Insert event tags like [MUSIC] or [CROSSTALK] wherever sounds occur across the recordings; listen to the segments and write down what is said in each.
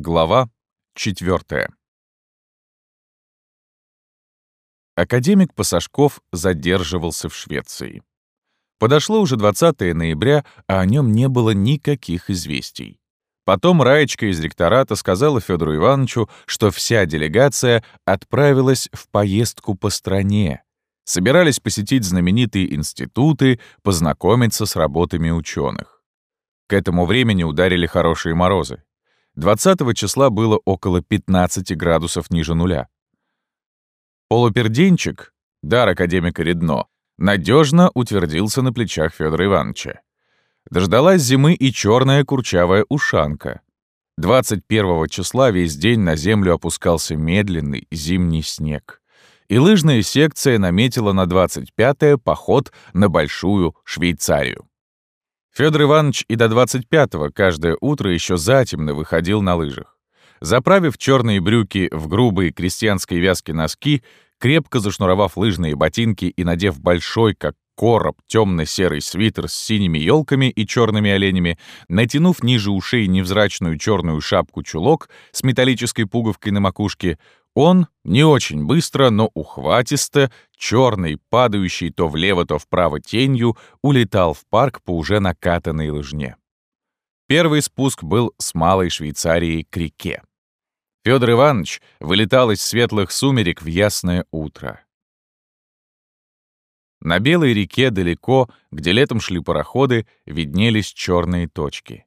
Глава 4. Академик Пасашков задерживался в Швеции. Подошло уже 20 ноября, а о нем не было никаких известий. Потом Раечка из ректората сказала Федору Ивановичу, что вся делегация отправилась в поездку по стране. Собирались посетить знаменитые институты, познакомиться с работами ученых. К этому времени ударили хорошие морозы. 20 числа было около 15 градусов ниже нуля. Полуперденчик, дар академика Редно, надежно утвердился на плечах Федора Ивановича. Дождалась зимы и черная курчавая ушанка. 21 числа весь день на землю опускался медленный зимний снег. И лыжная секция наметила на 25-е поход на Большую Швейцарию. Федор Иванович и до 25-го каждое утро еще затемно выходил на лыжах. Заправив черные брюки в грубые крестьянские вязки носки, крепко зашнуровав лыжные ботинки и надев большой, как короб, темно-серый свитер с синими елками и черными оленями, натянув ниже ушей невзрачную черную шапку-чулок с металлической пуговкой на макушке, он не очень быстро, но ухватисто, черный, падающий то влево, то вправо тенью, улетал в парк по уже накатанной лыжне. Первый спуск был с Малой Швейцарии к реке. Федор Иванович вылетал из светлых сумерек в ясное утро. На белой реке далеко, где летом шли пароходы, виднелись черные точки.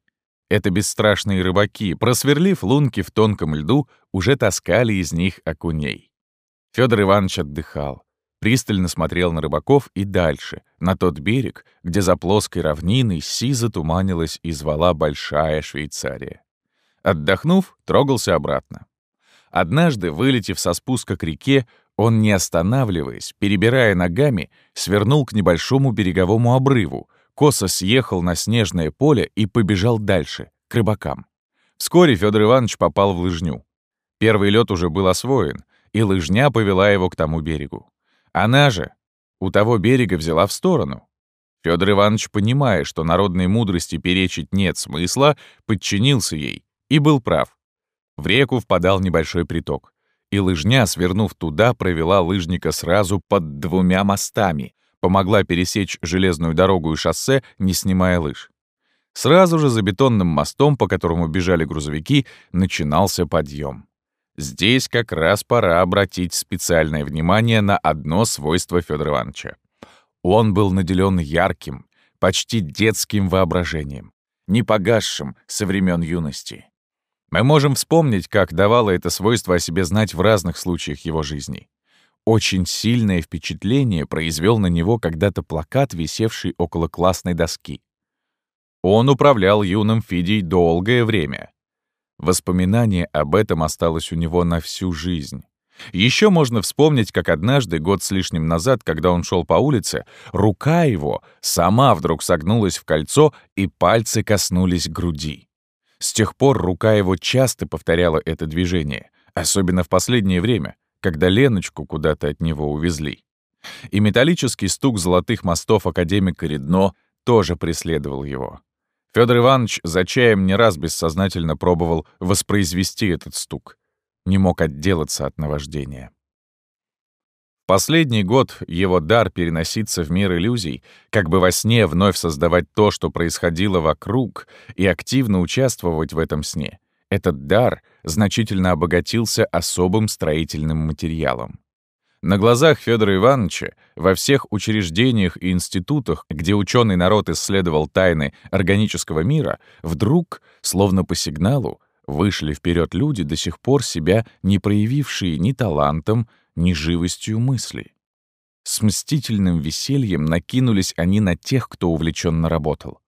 Это бесстрашные рыбаки, просверлив лунки в тонком льду, уже таскали из них окуней. Федор Иванович отдыхал, пристально смотрел на рыбаков и дальше, на тот берег, где за плоской равниной сизо туманилась и звала Большая Швейцария. Отдохнув, трогался обратно. Однажды, вылетев со спуска к реке, он, не останавливаясь, перебирая ногами, свернул к небольшому береговому обрыву, косо съехал на снежное поле и побежал дальше, к рыбакам. Вскоре Федор Иванович попал в лыжню. Первый лед уже был освоен, и лыжня повела его к тому берегу. Она же у того берега взяла в сторону. Федор Иванович, понимая, что народной мудрости перечить нет смысла, подчинился ей и был прав. В реку впадал небольшой приток, и лыжня, свернув туда, провела лыжника сразу под двумя мостами, помогла пересечь железную дорогу и шоссе, не снимая лыж. Сразу же за бетонным мостом, по которому бежали грузовики, начинался подъем. Здесь как раз пора обратить специальное внимание на одно свойство Федора Ивановича. Он был наделен ярким, почти детским воображением, не погасшим со времен юности. Мы можем вспомнить, как давало это свойство о себе знать в разных случаях его жизни. Очень сильное впечатление произвел на него когда-то плакат, висевший около классной доски. Он управлял юным Фидей долгое время. Воспоминание об этом осталось у него на всю жизнь. Еще можно вспомнить, как однажды, год с лишним назад, когда он шел по улице, рука его сама вдруг согнулась в кольцо, и пальцы коснулись груди. С тех пор рука его часто повторяла это движение, особенно в последнее время, когда Леночку куда-то от него увезли. И металлический стук золотых мостов академика Редно тоже преследовал его. Федор Иванович за чаем не раз бессознательно пробовал воспроизвести этот стук. Не мог отделаться от наваждения. Последний год его дар переноситься в мир иллюзий, как бы во сне вновь создавать то, что происходило вокруг, и активно участвовать в этом сне, этот дар значительно обогатился особым строительным материалом. На глазах Федора Ивановича во всех учреждениях и институтах, где ученый народ исследовал тайны органического мира, вдруг, словно по сигналу, вышли вперед люди, до сих пор себя не проявившие ни талантом, ни живостью мысли. С мстительным весельем накинулись они на тех, кто увлеченно работал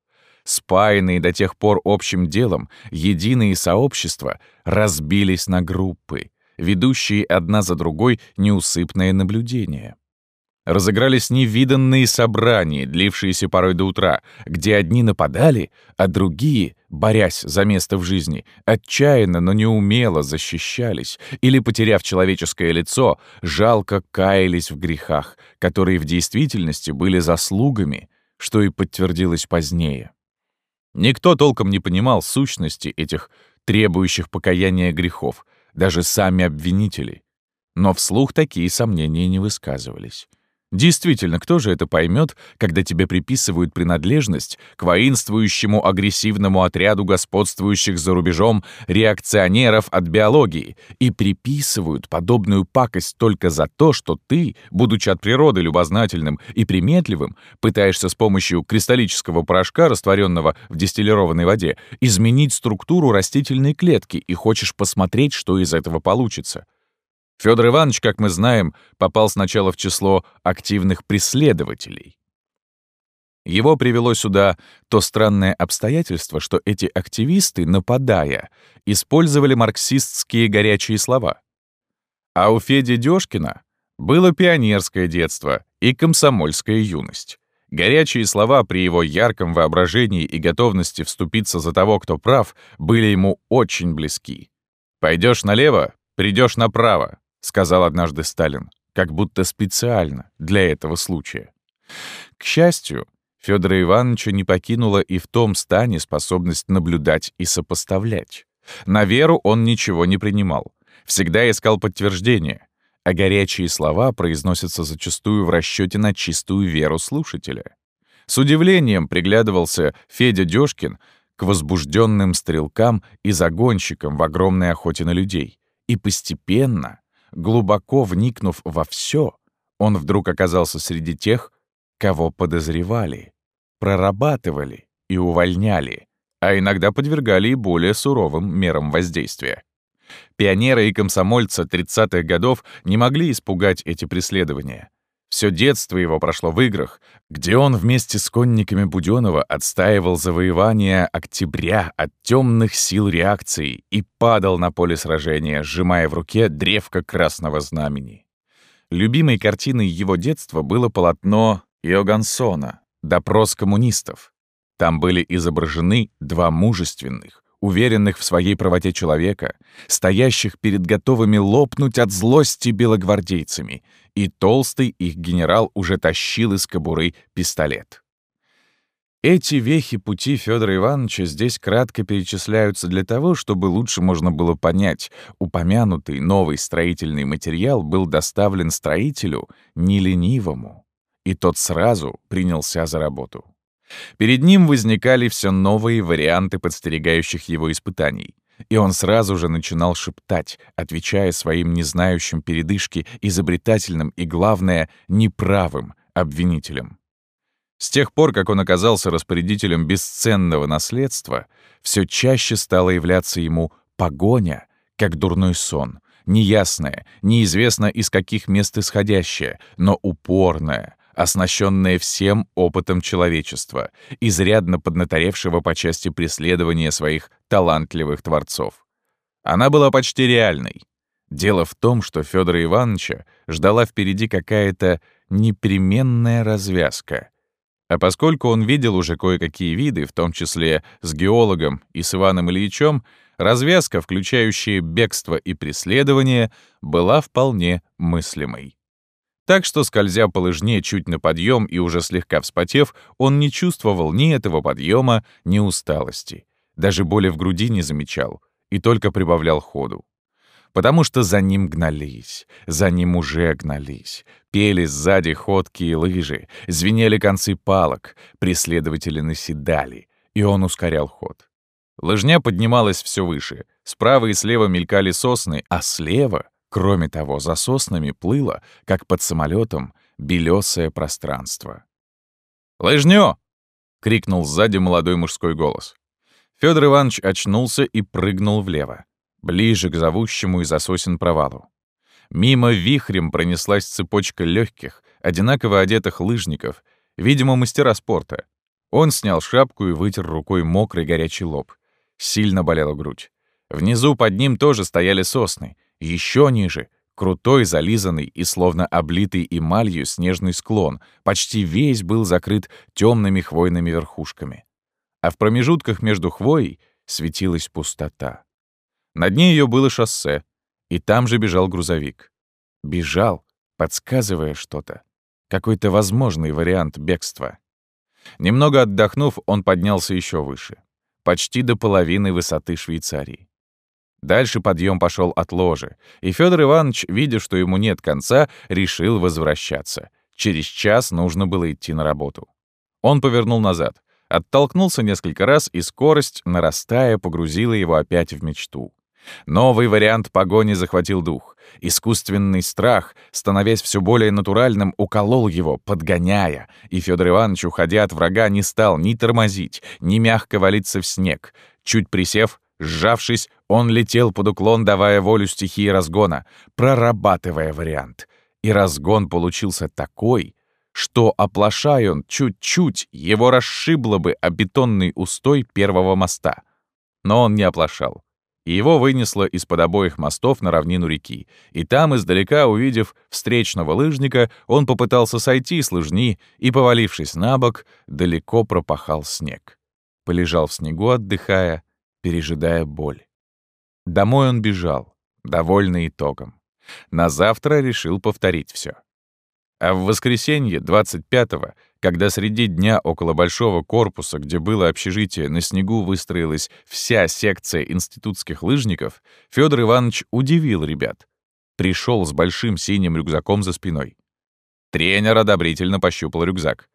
спаянные до тех пор общим делом, единые сообщества разбились на группы, ведущие одна за другой неусыпное наблюдение. Разыгрались невиданные собрания, длившиеся порой до утра, где одни нападали, а другие, борясь за место в жизни, отчаянно, но неумело защищались или, потеряв человеческое лицо, жалко каялись в грехах, которые в действительности были заслугами, что и подтвердилось позднее. Никто толком не понимал сущности этих требующих покаяния грехов, даже сами обвинители. Но вслух такие сомнения не высказывались. Действительно, кто же это поймет, когда тебе приписывают принадлежность к воинствующему агрессивному отряду господствующих за рубежом реакционеров от биологии и приписывают подобную пакость только за то, что ты, будучи от природы любознательным и приметливым, пытаешься с помощью кристаллического порошка, растворенного в дистиллированной воде, изменить структуру растительной клетки и хочешь посмотреть, что из этого получится. Федор Иванович, как мы знаем, попал сначала в число активных преследователей. Его привело сюда то странное обстоятельство, что эти активисты, нападая, использовали марксистские горячие слова. А у Феди Дёшкина было пионерское детство и комсомольская юность. Горячие слова при его ярком воображении и готовности вступиться за того, кто прав, были ему очень близки. Пойдешь налево, придешь направо сказал однажды Сталин, как будто специально для этого случая. К счастью, Федора Ивановича не покинула и в том стане способность наблюдать и сопоставлять. На веру он ничего не принимал, всегда искал подтверждения, а горячие слова произносятся зачастую в расчете на чистую веру слушателя. С удивлением приглядывался Федя Дёшкин к возбужденным стрелкам и загонщикам в огромной охоте на людей, и постепенно Глубоко вникнув во все, он вдруг оказался среди тех, кого подозревали, прорабатывали и увольняли, а иногда подвергали и более суровым мерам воздействия. Пионеры и комсомольцы 30-х годов не могли испугать эти преследования. Все детство его прошло в играх, где он вместе с конниками Будённого отстаивал завоевание октября от темных сил реакции и падал на поле сражения, сжимая в руке древко красного знамени. Любимой картиной его детства было полотно Иогансона «Допрос коммунистов». Там были изображены два мужественных, уверенных в своей правоте человека, стоящих перед готовыми лопнуть от злости белогвардейцами, и толстый их генерал уже тащил из кобуры пистолет. Эти вехи пути Федора Ивановича здесь кратко перечисляются для того, чтобы лучше можно было понять, упомянутый новый строительный материал был доставлен строителю не ленивому, и тот сразу принялся за работу. Перед ним возникали все новые варианты подстерегающих его испытаний. И он сразу же начинал шептать, отвечая своим незнающим передышки изобретательным и, главное, неправым обвинителям. С тех пор, как он оказался распорядителем бесценного наследства, все чаще стало являться ему погоня, как дурной сон, неясная, неизвестно из каких мест исходящая, но упорная, оснащенная всем опытом человечества, изрядно поднаторевшего по части преследования своих талантливых творцов. Она была почти реальной. Дело в том, что Федора Ивановича ждала впереди какая-то непременная развязка. А поскольку он видел уже кое-какие виды, в том числе с геологом и с Иваном Ильичем, развязка, включающая бегство и преследование, была вполне мыслимой. Так что, скользя по лыжне чуть на подъем и уже слегка вспотев, он не чувствовал ни этого подъема, ни усталости. Даже боли в груди не замечал и только прибавлял ходу. Потому что за ним гнались, за ним уже гнались. Пели сзади ходки и лыжи, звенели концы палок, преследователи наседали, и он ускорял ход. Лыжня поднималась все выше, справа и слева мелькали сосны, а слева Кроме того, за соснами плыло, как под самолетом, белесое пространство. «Лыжню!» — крикнул сзади молодой мужской голос. Федор Иванович очнулся и прыгнул влево, ближе к зовущему из сосен провалу. Мимо вихрем пронеслась цепочка легких, одинаково одетых лыжников, видимо, мастера спорта. Он снял шапку и вытер рукой мокрый горячий лоб. Сильно болела грудь. Внизу под ним тоже стояли сосны, еще ниже — крутой, зализанный и словно облитый эмалью снежный склон, почти весь был закрыт темными хвойными верхушками. А в промежутках между хвоей светилась пустота. На дне ее было шоссе, и там же бежал грузовик. Бежал, подсказывая что-то. Какой-то возможный вариант бегства. Немного отдохнув, он поднялся еще выше. Почти до половины высоты Швейцарии. Дальше подъем пошел от ложи, и Федор Иванович, видя, что ему нет конца, решил возвращаться. Через час нужно было идти на работу. Он повернул назад, оттолкнулся несколько раз, и скорость, нарастая, погрузила его опять в мечту. Новый вариант погони захватил дух. Искусственный страх, становясь все более натуральным, уколол его, подгоняя, и Федор Иванович, уходя от врага, не стал ни тормозить, ни мягко валиться в снег. Чуть присев, Сжавшись, он летел под уклон, давая волю стихии разгона, прорабатывая вариант. И разгон получился такой, что, оплошая он чуть-чуть, его расшибло бы о бетонный устой первого моста. Но он не оплошал. И его вынесло из-под обоих мостов на равнину реки. И там, издалека увидев встречного лыжника, он попытался сойти с лыжни и, повалившись на бок, далеко пропахал снег. Полежал в снегу, отдыхая, пережидая боль. Домой он бежал, довольный итогом. На завтра решил повторить все. А в воскресенье, 25-го, когда среди дня около большого корпуса, где было общежитие, на снегу выстроилась вся секция институтских лыжников, Федор Иванович удивил ребят. Пришел с большим синим рюкзаком за спиной. Тренер одобрительно пощупал рюкзак.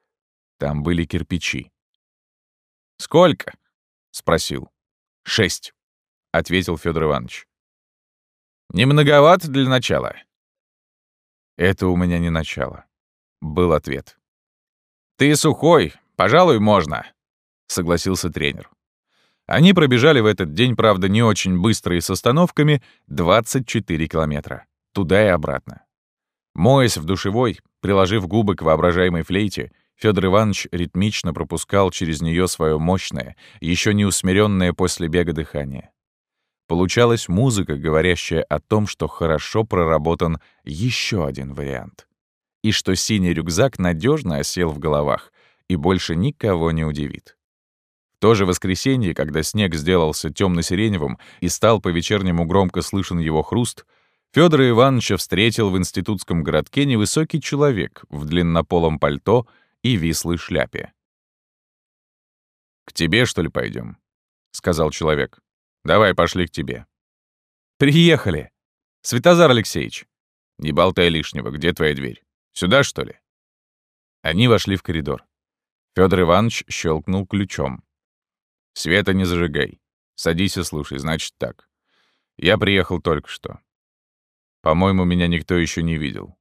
Там были кирпичи. «Сколько?» — спросил. «Шесть», — ответил Федор Иванович. «Не многовато для начала?» «Это у меня не начало», — был ответ. «Ты сухой, пожалуй, можно», — согласился тренер. Они пробежали в этот день, правда, не очень быстро и с остановками, 24 километра. Туда и обратно. Моясь в душевой, приложив губы к воображаемой флейте, Федор Иванович ритмично пропускал через нее свое мощное, еще не усмиренное после бега дыхание. Получалась музыка, говорящая о том, что хорошо проработан еще один вариант. И что синий рюкзак надежно осел в головах и больше никого не удивит. В то же воскресенье, когда снег сделался темно-сиреневым и стал по-вечернему громко слышен его хруст, Федора Ивановича встретил в институтском городке невысокий человек в длиннополом пальто и вислой шляпе. «К тебе, что ли, пойдем? сказал человек. «Давай, пошли к тебе». «Приехали! Светозар Алексеевич!» «Не болтай лишнего, где твоя дверь? Сюда, что ли?» Они вошли в коридор. Федор Иванович щелкнул ключом. «Света не зажигай. Садись и слушай, значит так. Я приехал только что. По-моему, меня никто еще не видел.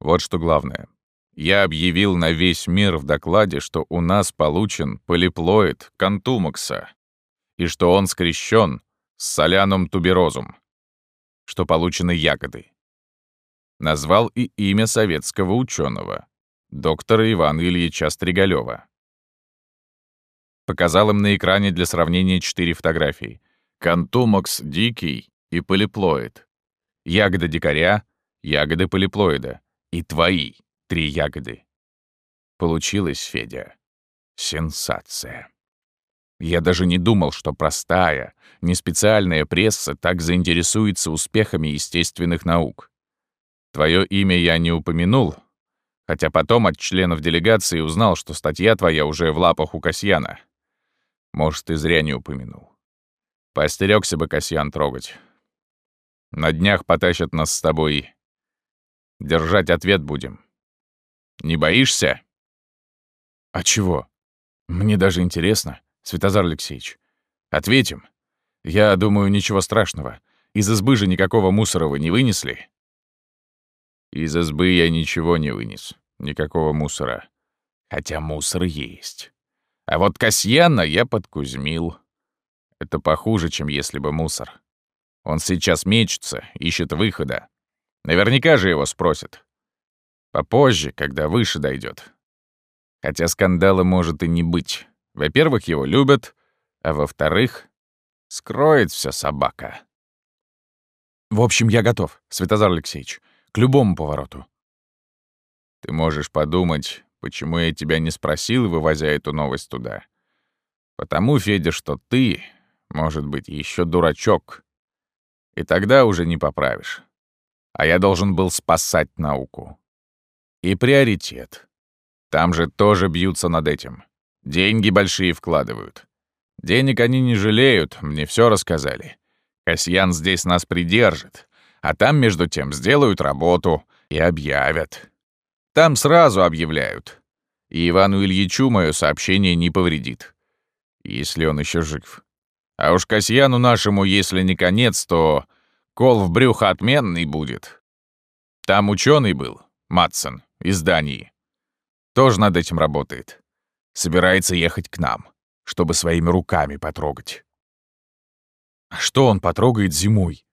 Вот что главное. Я объявил на весь мир в докладе, что у нас получен полиплоид контумакса, и что он скрещен с солянум туберозум, что получены ягоды. Назвал и имя советского ученого, доктора Ивана Ильича Стригалева. Показал им на экране для сравнения четыре фотографии. Контумакс дикий и полиплоид. Ягода дикаря, ягоды полиплоида. И твои три ягоды. Получилось, Федя. Сенсация. Я даже не думал, что простая, не специальная пресса так заинтересуется успехами естественных наук. Твое имя я не упомянул, хотя потом от членов делегации узнал, что статья твоя уже в лапах у Касьяна. Может, и зря не упомянул. Постерёгся бы Касьян трогать. На днях потащат нас с тобой. Держать ответ будем. Не боишься?» «А чего? Мне даже интересно, Светозар Алексеевич. Ответим. Я думаю, ничего страшного. Из избы же никакого мусора вы не вынесли?» «Из избы я ничего не вынес. Никакого мусора. Хотя мусор есть. А вот Касьяна я подкузмил. Это похуже, чем если бы мусор. Он сейчас мечется, ищет выхода. Наверняка же его спросят. Попозже, когда выше дойдет. Хотя скандала может и не быть. Во-первых, его любят, а во-вторых, скроет все собака. В общем, я готов, Светозар Алексеевич, к любому повороту. Ты можешь подумать, почему я тебя не спросил, вывозя эту новость туда. Потому, Федя, что ты, может быть, еще дурачок. И тогда уже не поправишь. А я должен был спасать науку. И приоритет. Там же тоже бьются над этим. Деньги большие вкладывают. Денег они не жалеют, мне все рассказали. Касьян здесь нас придержит, а там, между тем, сделают работу и объявят. Там сразу объявляют. И Ивану Ильичу мое сообщение не повредит. Если он еще жив. А уж Касьяну нашему, если не конец, то кол в брюхо отменный будет. Там ученый был, Матсон, из Дании. Тоже над этим работает. Собирается ехать к нам, чтобы своими руками потрогать. А что он потрогает зимой?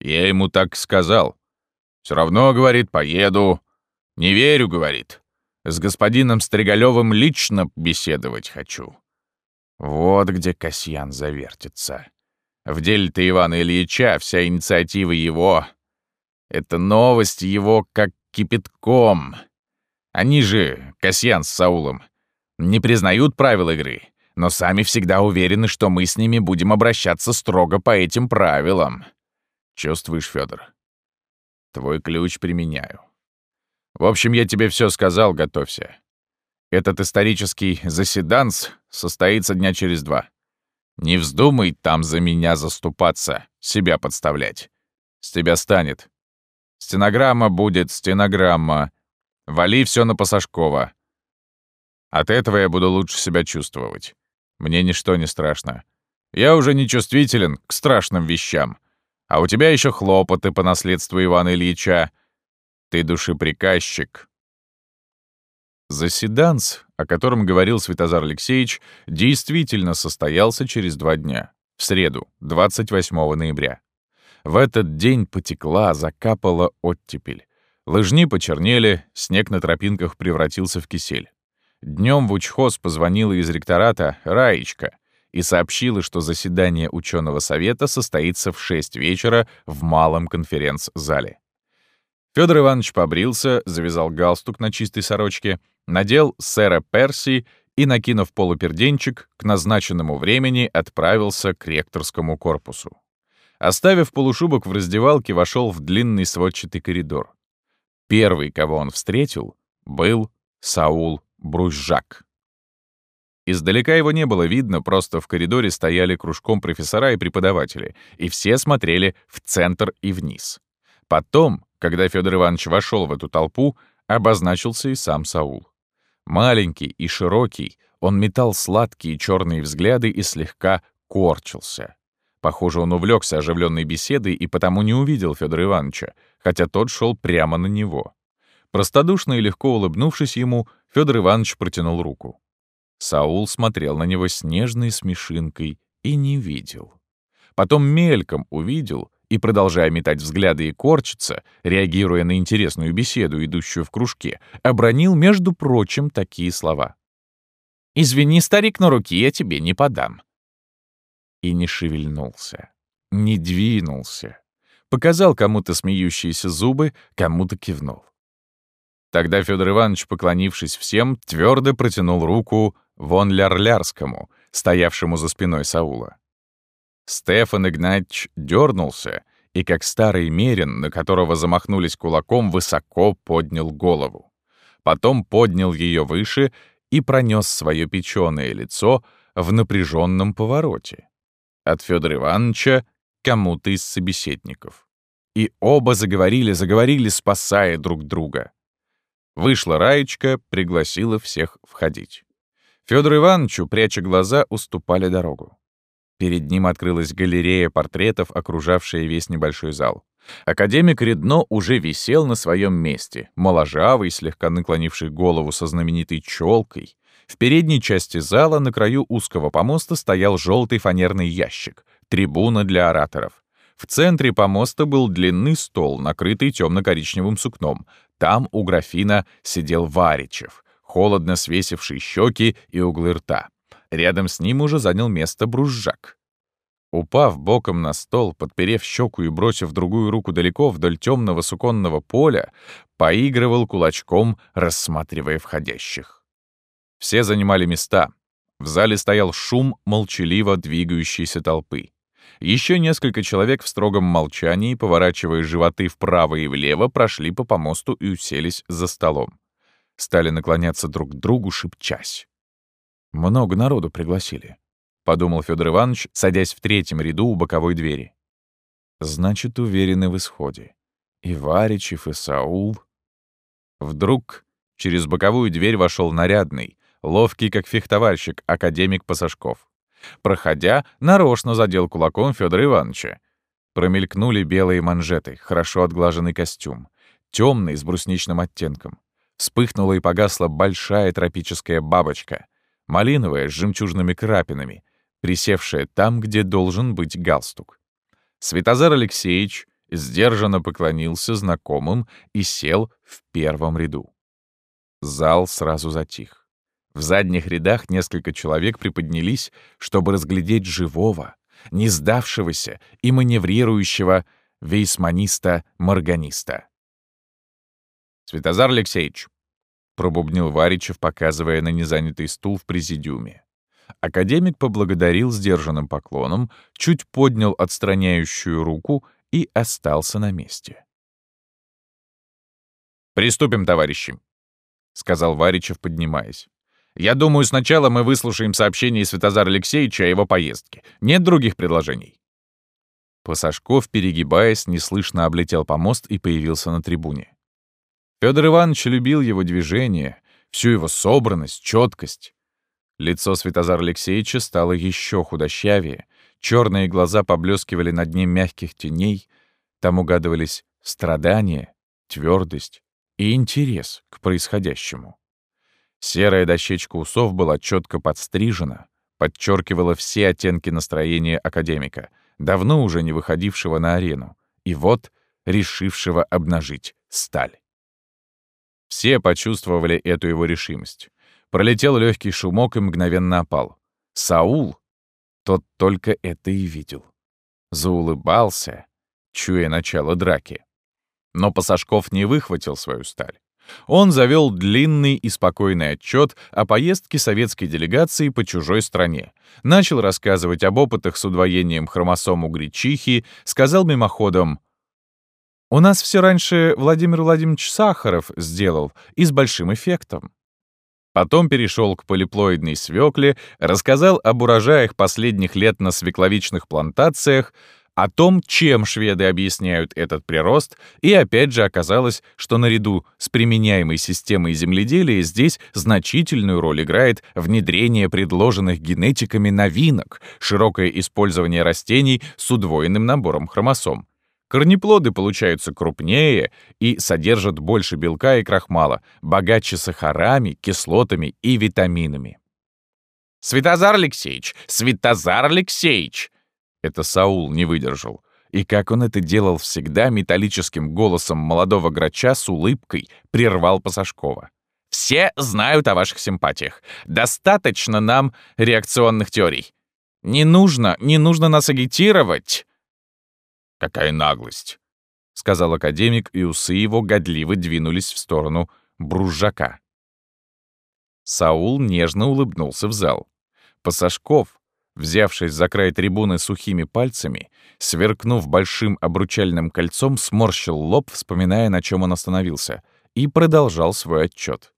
Я ему так сказал. Все равно, говорит, поеду. Не верю, говорит. С господином Стригалевым лично беседовать хочу. Вот где Касьян завертится. В деле-то Ивана Ильича вся инициатива его. Это новость его как кипятком. Они же, Касьян с Саулом, не признают правил игры, но сами всегда уверены, что мы с ними будем обращаться строго по этим правилам. Чувствуешь, Федор? Твой ключ применяю. В общем, я тебе все сказал, готовься. Этот исторический заседанс состоится дня через два. Не вздумай там за меня заступаться, себя подставлять. С тебя станет. Стенограмма будет стенограмма. Вали все на Пасашкова. От этого я буду лучше себя чувствовать. Мне ничто не страшно. Я уже не чувствителен к страшным вещам. А у тебя еще хлопоты по наследству Ивана Ильича. Ты душеприказчик. Заседанс, о котором говорил Святозар Алексеевич, действительно состоялся через два дня, в среду, 28 ноября. В этот день потекла, закапала оттепель. Лыжни почернели, снег на тропинках превратился в кисель. Днем в учхоз позвонила из ректората Раечка и сообщила, что заседание ученого совета состоится в 6 вечера в малом конференц-зале. Федор Иванович побрился, завязал галстук на чистой сорочке, надел сэра Перси и, накинув полуперденчик, к назначенному времени отправился к ректорскому корпусу. Оставив полушубок в раздевалке, вошел в длинный сводчатый коридор. Первый, кого он встретил, был Саул Брузжак. Издалека его не было видно, просто в коридоре стояли кружком профессора и преподаватели, и все смотрели в центр и вниз. Потом, когда Федор Иванович вошел в эту толпу, обозначился и сам Саул. Маленький и широкий, он метал сладкие черные взгляды и слегка корчился. Похоже, он увлекся оживленной беседой и потому не увидел Федора Ивановича, хотя тот шел прямо на него. Простодушно и легко улыбнувшись ему, Федор Иванович протянул руку. Саул смотрел на него с нежной смешинкой и не видел. Потом мельком увидел и, продолжая метать взгляды и корчиться, реагируя на интересную беседу, идущую в кружке, обронил, между прочим, такие слова. «Извини, старик, но руки я тебе не подам». И не шевельнулся, не двинулся. Показал кому-то смеющиеся зубы, кому-то кивнул. Тогда Федор Иванович, поклонившись всем, твердо протянул руку вон Лярлярскому, стоявшему за спиной Саула. Стефан Игнатьевич дернулся и, как старый мерин, на которого замахнулись кулаком, высоко поднял голову. Потом поднял ее выше и пронес свое печеное лицо в напряженном повороте. От Федора Ивановича кому-то из собеседников. И оба заговорили, заговорили, спасая друг друга. Вышла Раечка, пригласила всех входить. Федору Ивановичу, пряча глаза, уступали дорогу. Перед ним открылась галерея портретов, окружавшая весь небольшой зал. Академик Редно уже висел на своем месте, моложавый, слегка наклонивший голову со знаменитой челкой. В передней части зала на краю узкого помоста стоял желтый фанерный ящик, трибуна для ораторов. В центре помоста был длинный стол, накрытый темно-коричневым сукном. Там у графина сидел Варичев, холодно свесивший щеки и углы рта. Рядом с ним уже занял место бружжак. Упав боком на стол, подперев щеку и бросив другую руку далеко вдоль темного суконного поля, поигрывал кулачком, рассматривая входящих. Все занимали места. В зале стоял шум молчаливо двигающейся толпы. Еще несколько человек в строгом молчании, поворачивая животы вправо и влево, прошли по помосту и уселись за столом. Стали наклоняться друг к другу, шепчась. Много народу пригласили. подумал Федор Иванович, садясь в третьем ряду у боковой двери. Значит, уверены в исходе. И Варичев, и Саул. Вдруг через боковую дверь вошел нарядный, ловкий как фехтовальщик, академик Пасашков. Проходя, нарочно задел кулаком Федора Ивановича. Промелькнули белые манжеты, хорошо отглаженный костюм, темный с брусничным оттенком. Вспыхнула и погасла большая тропическая бабочка, малиновая с жемчужными крапинами, присевшая там, где должен быть галстук. Светозар Алексеевич сдержанно поклонился знакомым и сел в первом ряду. Зал сразу затих. В задних рядах несколько человек приподнялись, чтобы разглядеть живого, не сдавшегося и маневрирующего вейсманиста-морганиста. «Светозар Алексеевич», — пробубнил Варичев, показывая на незанятый стул в президиуме. Академик поблагодарил сдержанным поклоном, чуть поднял отстраняющую руку и остался на месте. «Приступим, товарищи», — сказал Варичев, поднимаясь. «Я думаю, сначала мы выслушаем сообщение Святозара Алексеевича о его поездке. Нет других предложений?» Пасашков, перегибаясь, неслышно облетел помост и появился на трибуне. Федор Иванович любил его движение, всю его собранность, четкость. Лицо Святозара Алексеевича стало еще худощавее, черные глаза поблескивали на дне мягких теней, там угадывались страдания, твердость и интерес к происходящему. Серая дощечка усов была четко подстрижена, подчеркивала все оттенки настроения академика, давно уже не выходившего на арену, и вот решившего обнажить сталь. Все почувствовали эту его решимость. Пролетел легкий шумок и мгновенно опал. Саул, тот только это и видел. Заулыбался, чуя начало драки. Но Пасашков не выхватил свою сталь. Он завел длинный и спокойный отчет о поездке советской делегации по чужой стране. Начал рассказывать об опытах с удвоением хромосом у гречихи, сказал мимоходом у нас все раньше Владимир Владимирович Сахаров сделал и с большим эффектом. Потом перешел к полиплоидной свекле, рассказал об урожаях последних лет на свекловичных плантациях, о том, чем шведы объясняют этот прирост, и опять же оказалось, что наряду с применяемой системой земледелия здесь значительную роль играет внедрение предложенных генетиками новинок, широкое использование растений с удвоенным набором хромосом. Корнеплоды получаются крупнее и содержат больше белка и крахмала, богаче сахарами, кислотами и витаминами. «Светозар Алексеевич! Светозар Алексеевич!» Это Саул не выдержал. И как он это делал всегда, металлическим голосом молодого грача с улыбкой прервал Пасашкова. «Все знают о ваших симпатиях. Достаточно нам реакционных теорий. Не нужно, не нужно нас агитировать. «Какая наглость!» — сказал академик, и усы его годливо двинулись в сторону бружака. Саул нежно улыбнулся в зал. Пасашков, взявшись за край трибуны сухими пальцами, сверкнув большим обручальным кольцом, сморщил лоб, вспоминая, на чем он остановился, и продолжал свой отчет.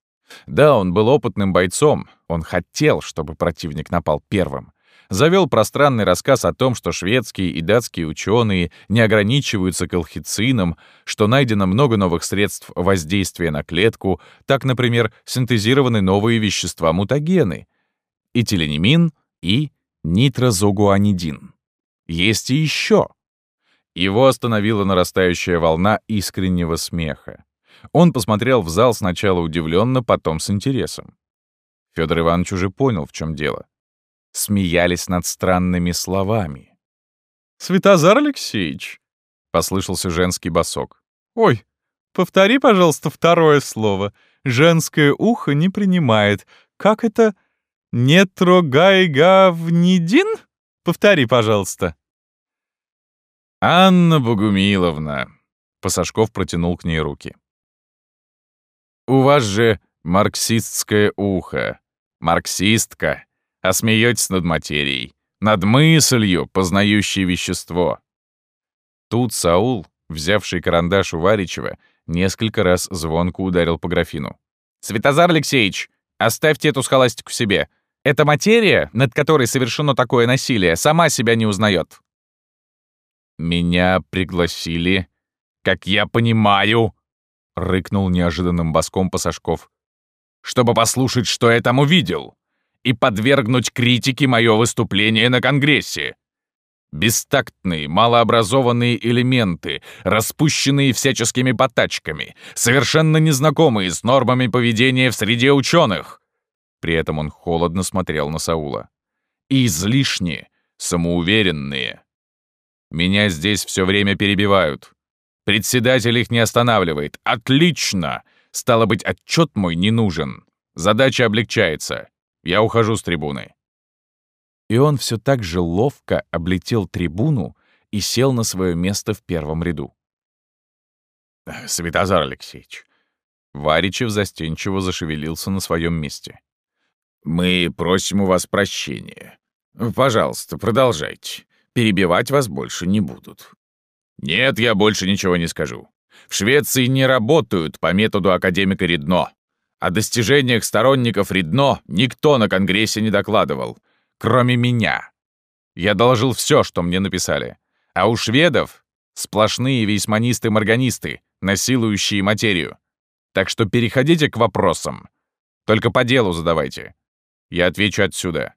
Да, он был опытным бойцом, он хотел, чтобы противник напал первым завел пространный рассказ о том, что шведские и датские ученые не ограничиваются колхицином, что найдено много новых средств воздействия на клетку, так, например, синтезированы новые вещества-мутагены, этиленимин и нитрозогуанидин. Есть и еще. Его остановила нарастающая волна искреннего смеха. Он посмотрел в зал сначала удивленно, потом с интересом. Федор Иванович уже понял, в чем дело смеялись над странными словами. «Светозар Алексеевич!» — послышался женский босок. «Ой, повтори, пожалуйста, второе слово. Женское ухо не принимает. Как это? Не трогай гавнидин? Повтори, пожалуйста». «Анна Богумиловна!» — Пасашков протянул к ней руки. «У вас же марксистское ухо. Марксистка а смеетесь над материей, над мыслью, познающей вещество. Тут Саул, взявший карандаш у Варичева, несколько раз звонко ударил по графину. «Светозар Алексеевич, оставьте эту схоластику себе. Эта материя, над которой совершено такое насилие, сама себя не узнает. «Меня пригласили, как я понимаю», — рыкнул неожиданным боском Пасашков, «чтобы послушать, что я там увидел, и подвергнуть критике мое выступление на Конгрессе. Бестактные, малообразованные элементы, распущенные всяческими потачками, совершенно незнакомые с нормами поведения в среде ученых. При этом он холодно смотрел на Саула. Излишне самоуверенные. Меня здесь все время перебивают. Председатель их не останавливает. Отлично! Стало быть, отчет мой не нужен. Задача облегчается. Я ухожу с трибуны и он все так же ловко облетел трибуну и сел на свое место в первом ряду. «Светозар Алексеевич», Варичев застенчиво зашевелился на своем месте. «Мы просим у вас прощения. Пожалуйста, продолжайте. Перебивать вас больше не будут». «Нет, я больше ничего не скажу. В Швеции не работают по методу академика Ридно. О достижениях сторонников Ридно никто на Конгрессе не докладывал, кроме меня. Я доложил все, что мне написали. А у шведов сплошные вейсманисты-морганисты, насилующие материю. Так что переходите к вопросам. Только по делу задавайте. Я отвечу отсюда.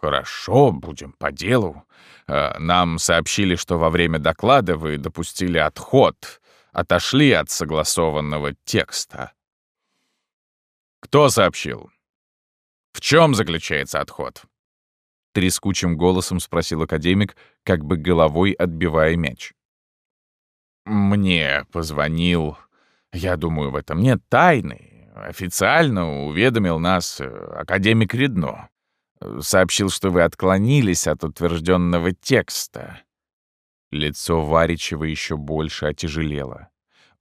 Хорошо, будем по делу. А, нам сообщили, что во время доклада вы допустили отход, отошли от согласованного текста. Кто сообщил? В чем заключается отход?» Трескучим голосом спросил академик, как бы головой отбивая мяч. «Мне позвонил. Я думаю, в этом нет тайны. Официально уведомил нас э, академик Редно. Сообщил, что вы отклонились от утвержденного текста». Лицо Варичева еще больше отяжелело.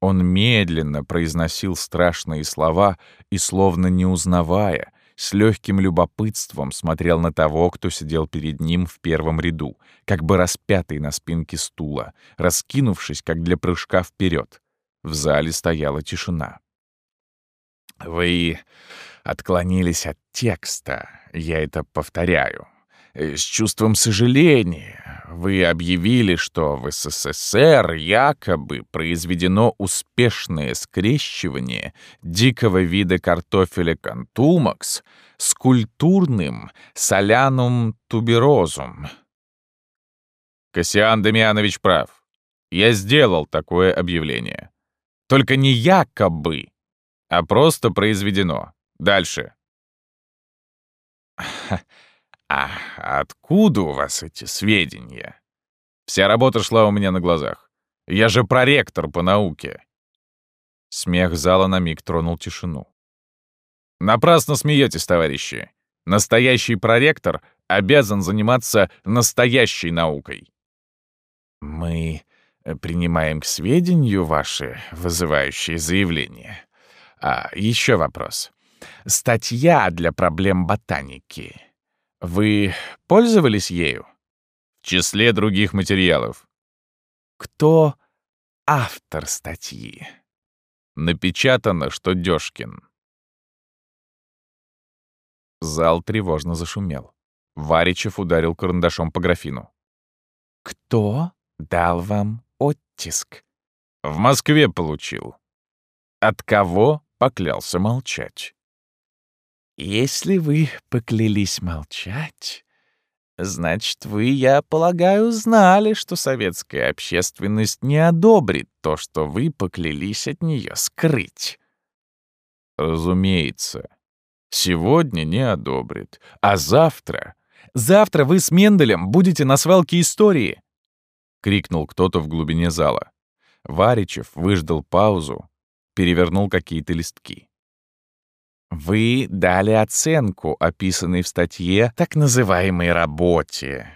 Он медленно произносил страшные слова и, словно не узнавая, с легким любопытством смотрел на того, кто сидел перед ним в первом ряду, как бы распятый на спинке стула, раскинувшись, как для прыжка вперед. В зале стояла тишина. «Вы отклонились от текста, я это повторяю. С чувством сожаления вы объявили, что в СССР якобы произведено успешное скрещивание дикого вида картофеля кантумакс с культурным солянум туберозум. Кассиан Дамианович прав. Я сделал такое объявление. Только не якобы, а просто произведено. Дальше. [LAUGHS] «А откуда у вас эти сведения?» «Вся работа шла у меня на глазах. Я же проректор по науке». Смех зала на миг тронул тишину. «Напрасно смеетесь, товарищи. Настоящий проректор обязан заниматься настоящей наукой». «Мы принимаем к сведению ваши вызывающие заявления. А еще вопрос. Статья для проблем ботаники вы пользовались ею? В числе других материалов. Кто автор статьи? Напечатано, что Дёшкин. Зал тревожно зашумел. Варичев ударил карандашом по графину. «Кто дал вам оттиск?» «В Москве получил». «От кого?» — поклялся молчать. Если вы поклялись молчать, значит, вы, я полагаю, знали, что советская общественность не одобрит то, что вы поклялись от нее скрыть. Разумеется. Сегодня не одобрит. А завтра... Завтра вы с Менделем будете на свалке истории! — крикнул кто-то в глубине зала. Варичев выждал паузу, перевернул какие-то листки. Вы дали оценку, описанной в статье так называемой работе.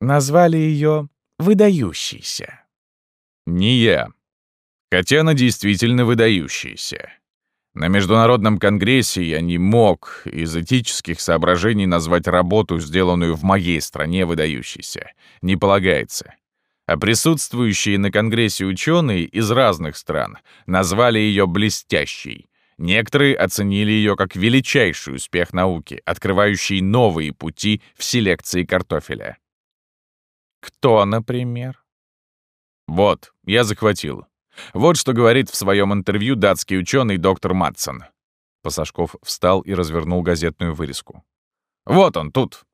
Назвали ее «выдающейся». Не я. Хотя она действительно выдающаяся. На Международном конгрессе я не мог из этических соображений назвать работу, сделанную в моей стране, выдающейся. Не полагается. А присутствующие на конгрессе ученые из разных стран назвали ее блестящей, Некоторые оценили ее как величайший успех науки, открывающий новые пути в селекции картофеля. Кто, например? Вот, я захватил. Вот что говорит в своем интервью датский ученый доктор Матсон. Пасашков встал и развернул газетную вырезку. Вот он тут.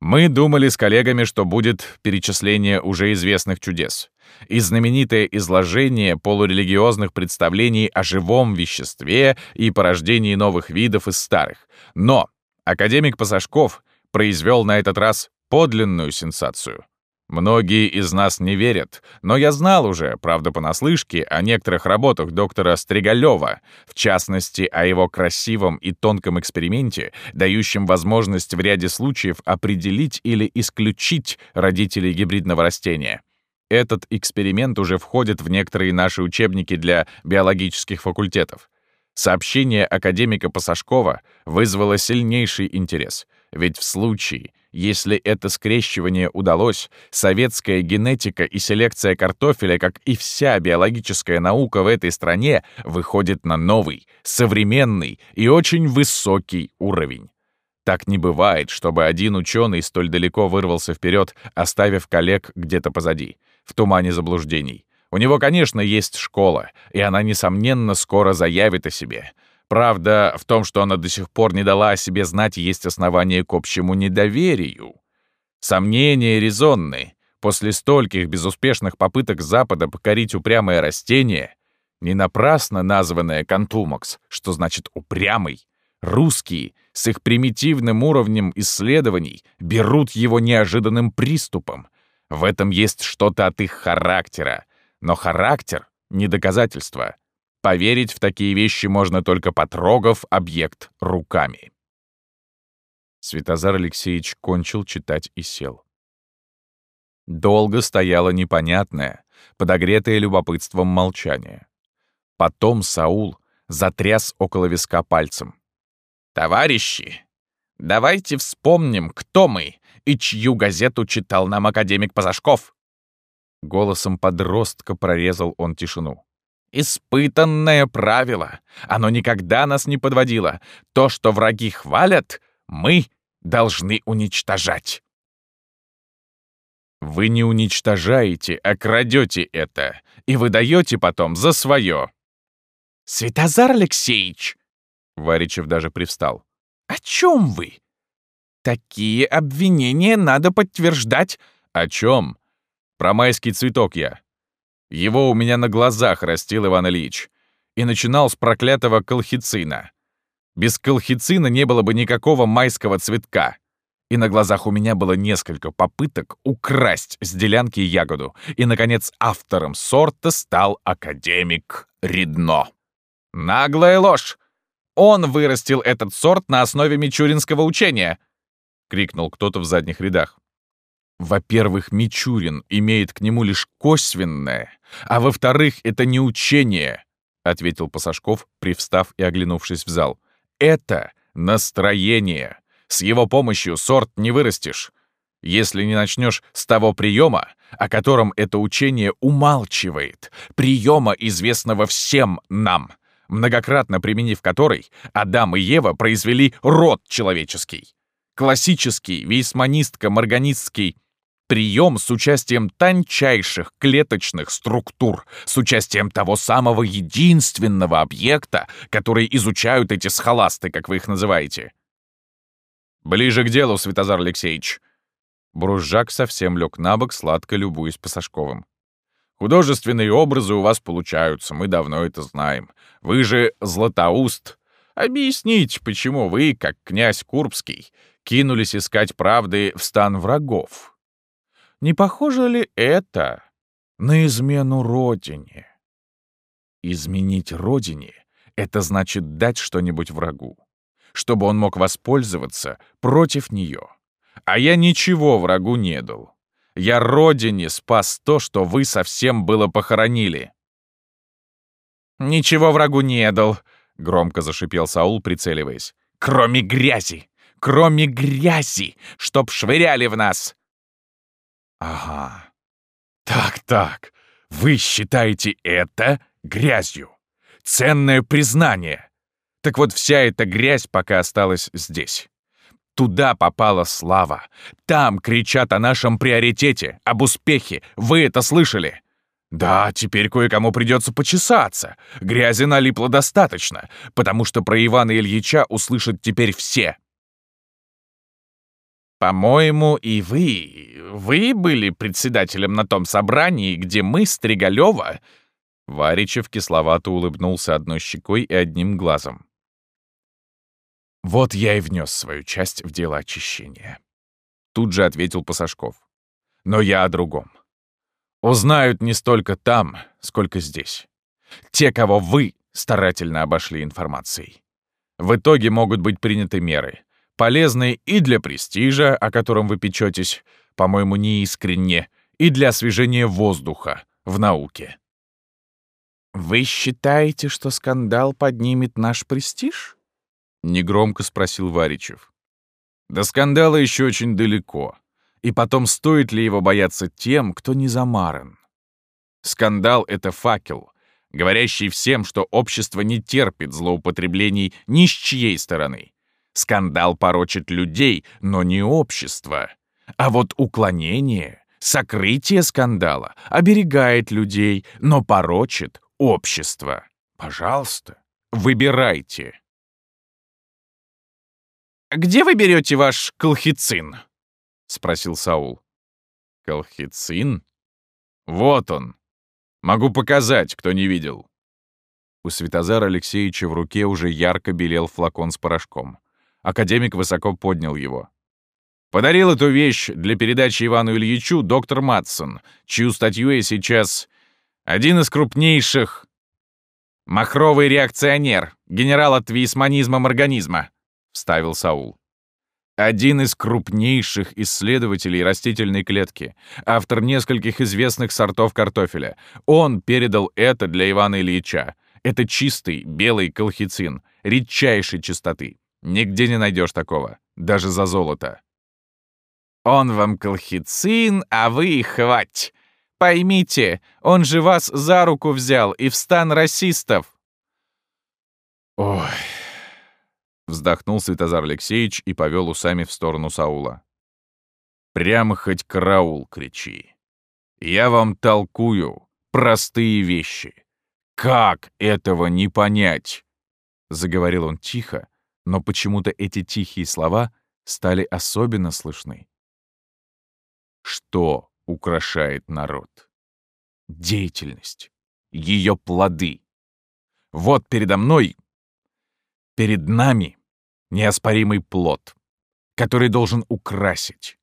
Мы думали с коллегами, что будет перечисление уже известных чудес и знаменитое изложение полурелигиозных представлений о живом веществе и порождении новых видов из старых. Но академик Пасашков произвел на этот раз подлинную сенсацию. Многие из нас не верят, но я знал уже, правда понаслышке, о некоторых работах доктора Стригалева, в частности, о его красивом и тонком эксперименте, дающем возможность в ряде случаев определить или исключить родителей гибридного растения. Этот эксперимент уже входит в некоторые наши учебники для биологических факультетов. Сообщение академика Пасашкова вызвало сильнейший интерес, ведь в случае, если это скрещивание удалось, советская генетика и селекция картофеля, как и вся биологическая наука в этой стране, выходит на новый, современный и очень высокий уровень. Так не бывает, чтобы один ученый столь далеко вырвался вперед, оставив коллег где-то позади в тумане заблуждений. У него, конечно, есть школа, и она, несомненно, скоро заявит о себе. Правда, в том, что она до сих пор не дала о себе знать, есть основания к общему недоверию. Сомнения резонны. После стольких безуспешных попыток Запада покорить упрямое растение, не напрасно названное контумакс, что значит «упрямый», русские с их примитивным уровнем исследований берут его неожиданным приступом, в этом есть что-то от их характера. Но характер — не доказательство. Поверить в такие вещи можно только потрогав объект руками. Светозар Алексеевич кончил читать и сел. Долго стояло непонятное, подогретое любопытством молчание. Потом Саул затряс около виска пальцем. «Товарищи, давайте вспомним, кто мы и чью газету читал нам академик Пазашков?» Голосом подростка прорезал он тишину. «Испытанное правило. Оно никогда нас не подводило. То, что враги хвалят, мы должны уничтожать». Вы не уничтожаете, а крадете это, и выдаете потом за свое. «Светозар Алексеевич!» Варичев даже привстал. «О чем вы? Такие обвинения надо подтверждать. О чем? Про майский цветок я. Его у меня на глазах растил Иван Ильич. И начинал с проклятого колхицина. Без колхицина не было бы никакого майского цветка. И на глазах у меня было несколько попыток украсть с делянки ягоду. И, наконец, автором сорта стал академик Редно. Наглая ложь! Он вырастил этот сорт на основе мичуринского учения — крикнул кто-то в задних рядах. Во-первых, Мичурин имеет к нему лишь косвенное, а во-вторых, это не учение, ответил Пасашков, привстав и оглянувшись в зал. Это настроение. С его помощью сорт не вырастешь. Если не начнешь с того приема, о котором это учение умалчивает, приема, известного всем нам, многократно применив который, Адам и Ева произвели род человеческий. Классический, вейсманистко-морганистский прием с участием тончайших клеточных структур, с участием того самого единственного объекта, который изучают эти схоласты, как вы их называете. «Ближе к делу, Светозар Алексеевич!» Бружжак совсем лег на бок, сладко любуясь Пасашковым. «Художественные образы у вас получаются, мы давно это знаем. Вы же Златоуст. Объясните, почему вы, как князь Курбский, кинулись искать правды в стан врагов. Не похоже ли это на измену родине? Изменить родине — это значит дать что-нибудь врагу, чтобы он мог воспользоваться против нее. А я ничего врагу не дал. Я родине спас то, что вы совсем было похоронили. «Ничего врагу не дал», — громко зашипел Саул, прицеливаясь. «Кроме грязи! кроме грязи, чтоб швыряли в нас!» «Ага. Так-так, вы считаете это грязью? Ценное признание? Так вот вся эта грязь пока осталась здесь. Туда попала слава. Там кричат о нашем приоритете, об успехе. Вы это слышали? Да, теперь кое-кому придется почесаться. Грязи налипло достаточно, потому что про Ивана Ильича услышат теперь все. По-моему, и вы... Вы были председателем на том собрании, где мы, Стригалёва...» Варичев кисловато улыбнулся одной щекой и одним глазом. «Вот я и внес свою часть в дело очищения», — тут же ответил Пасашков. «Но я о другом. Узнают не столько там, сколько здесь. Те, кого вы старательно обошли информацией. В итоге могут быть приняты меры, полезные и для престижа, о котором вы печетесь, по-моему, неискренне, и для освежения воздуха в науке. «Вы считаете, что скандал поднимет наш престиж?» — негромко спросил Варичев. «До скандала еще очень далеко. И потом, стоит ли его бояться тем, кто не замаран? Скандал — это факел, говорящий всем, что общество не терпит злоупотреблений ни с чьей стороны. Скандал порочит людей, но не общество. А вот уклонение, сокрытие скандала оберегает людей, но порочит общество. Пожалуйста, выбирайте. «Где вы берете ваш колхицин?» — спросил Саул. «Колхицин? Вот он. Могу показать, кто не видел». У Светозара Алексеевича в руке уже ярко белел флакон с порошком. Академик высоко поднял его. Подарил эту вещь для передачи Ивану Ильичу доктор Матсон, чью статью я сейчас... Один из крупнейших... «Махровый реакционер, генерал от висманизмом организма», — вставил Саул один из крупнейших исследователей растительной клетки, автор нескольких известных сортов картофеля. Он передал это для Ивана Ильича. Это чистый белый колхицин, редчайшей чистоты. Нигде не найдешь такого, даже за золото. Он вам колхицин, а вы хвать. Поймите, он же вас за руку взял и в стан расистов. Ой... Вздохнул Святозар Алексеевич и повел усами в сторону Саула. «Прямо хоть караул кричи. Я вам толкую простые вещи. Как этого не понять?» Заговорил он тихо, но почему-то эти тихие слова стали особенно слышны. Что украшает народ? Деятельность, ее плоды. Вот передо мной, перед нами неоспоримый плод, который должен украсить.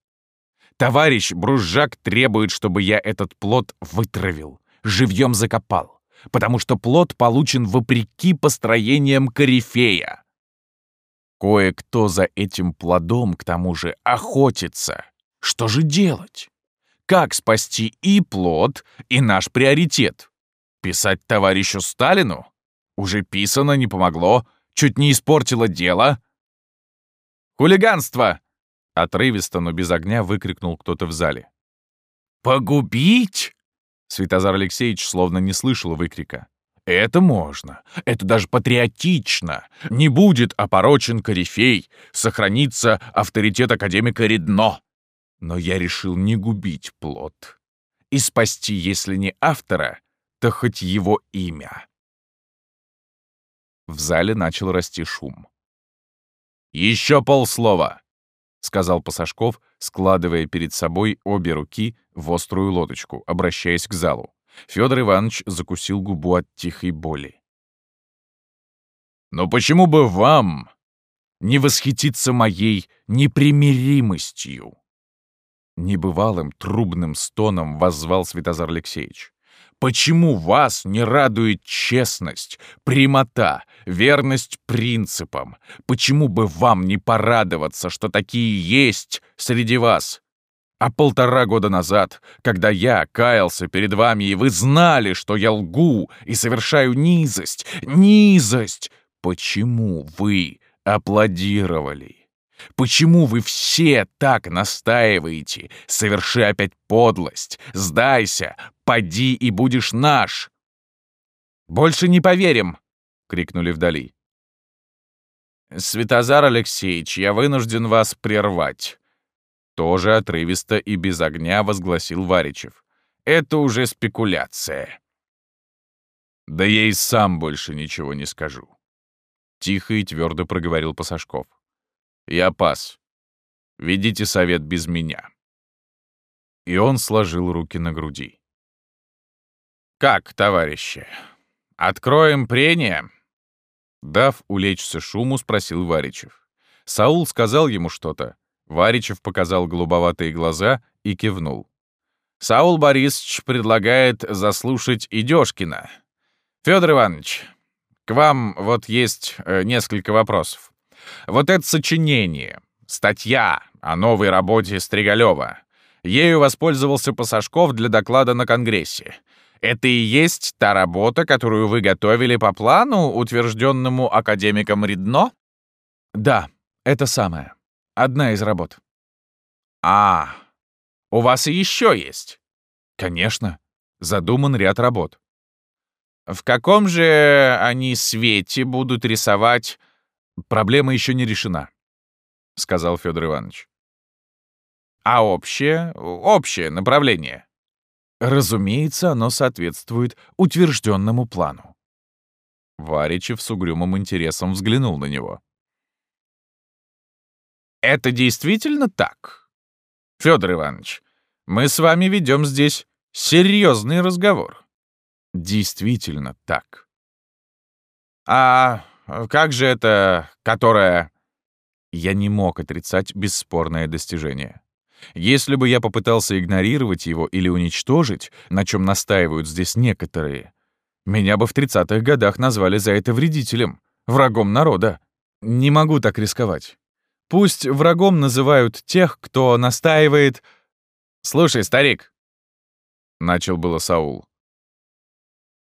Товарищ Бружак требует, чтобы я этот плод вытравил, живьем закопал, потому что плод получен вопреки построениям корифея. Кое-кто за этим плодом, к тому же, охотится. Что же делать? Как спасти и плод, и наш приоритет? Писать товарищу Сталину? Уже писано, не помогло, чуть не испортило дело. «Хулиганство!» — отрывисто, но без огня выкрикнул кто-то в зале. «Погубить?» Святозар Алексеевич словно не слышал выкрика. «Это можно. Это даже патриотично. Не будет опорочен корифей. Сохранится авторитет академика Редно. Но я решил не губить плод. И спасти, если не автора, то хоть его имя». В зале начал расти шум. «Еще полслова!» — сказал Пасашков, складывая перед собой обе руки в острую лодочку, обращаясь к залу. Федор Иванович закусил губу от тихой боли. «Но почему бы вам не восхититься моей непримиримостью?» Небывалым трубным стоном воззвал Святозар Алексеевич. Почему вас не радует честность, прямота, верность принципам? Почему бы вам не порадоваться, что такие есть среди вас? А полтора года назад, когда я каялся перед вами, и вы знали, что я лгу и совершаю низость, низость, почему вы аплодировали? Почему вы все так настаиваете? Соверши опять подлость. Сдайся. Поди и будешь наш. Больше не поверим, крикнули вдали. «Светозар Алексеевич, я вынужден вас прервать», — тоже отрывисто и без огня возгласил Варичев. «Это уже спекуляция». «Да я и сам больше ничего не скажу», — тихо и твердо проговорил Пасашков. «Я пас. Ведите совет без меня». И он сложил руки на груди. «Как, товарищи, откроем прение?» Дав улечься шуму, спросил Варичев. Саул сказал ему что-то. Варичев показал голубоватые глаза и кивнул. «Саул Борисович предлагает заслушать Идёшкина. Федор Иванович, к вам вот есть э, несколько вопросов. Вот это сочинение, статья о новой работе Стригалева. Ею воспользовался Пасашков для доклада на Конгрессе. Это и есть та работа, которую вы готовили по плану, утвержденному академиком Ридно? Да, это самое. Одна из работ. А, у вас и еще есть? Конечно. Задуман ряд работ. В каком же они свете будут рисовать? Проблема еще не решена, сказал Федор Иванович. А общее, общее направление? Разумеется, оно соответствует утвержденному плану. Варичев с угрюмым интересом взглянул на него. «Это действительно так? Федор Иванович, мы с вами ведем здесь серьезный разговор». «Действительно так». «А как же это, которое...» Я не мог отрицать бесспорное достижение. Если бы я попытался игнорировать его или уничтожить, на чем настаивают здесь некоторые, меня бы в 30-х годах назвали за это вредителем, врагом народа. Не могу так рисковать. Пусть врагом называют тех, кто настаивает... «Слушай, старик!» — начал было Саул.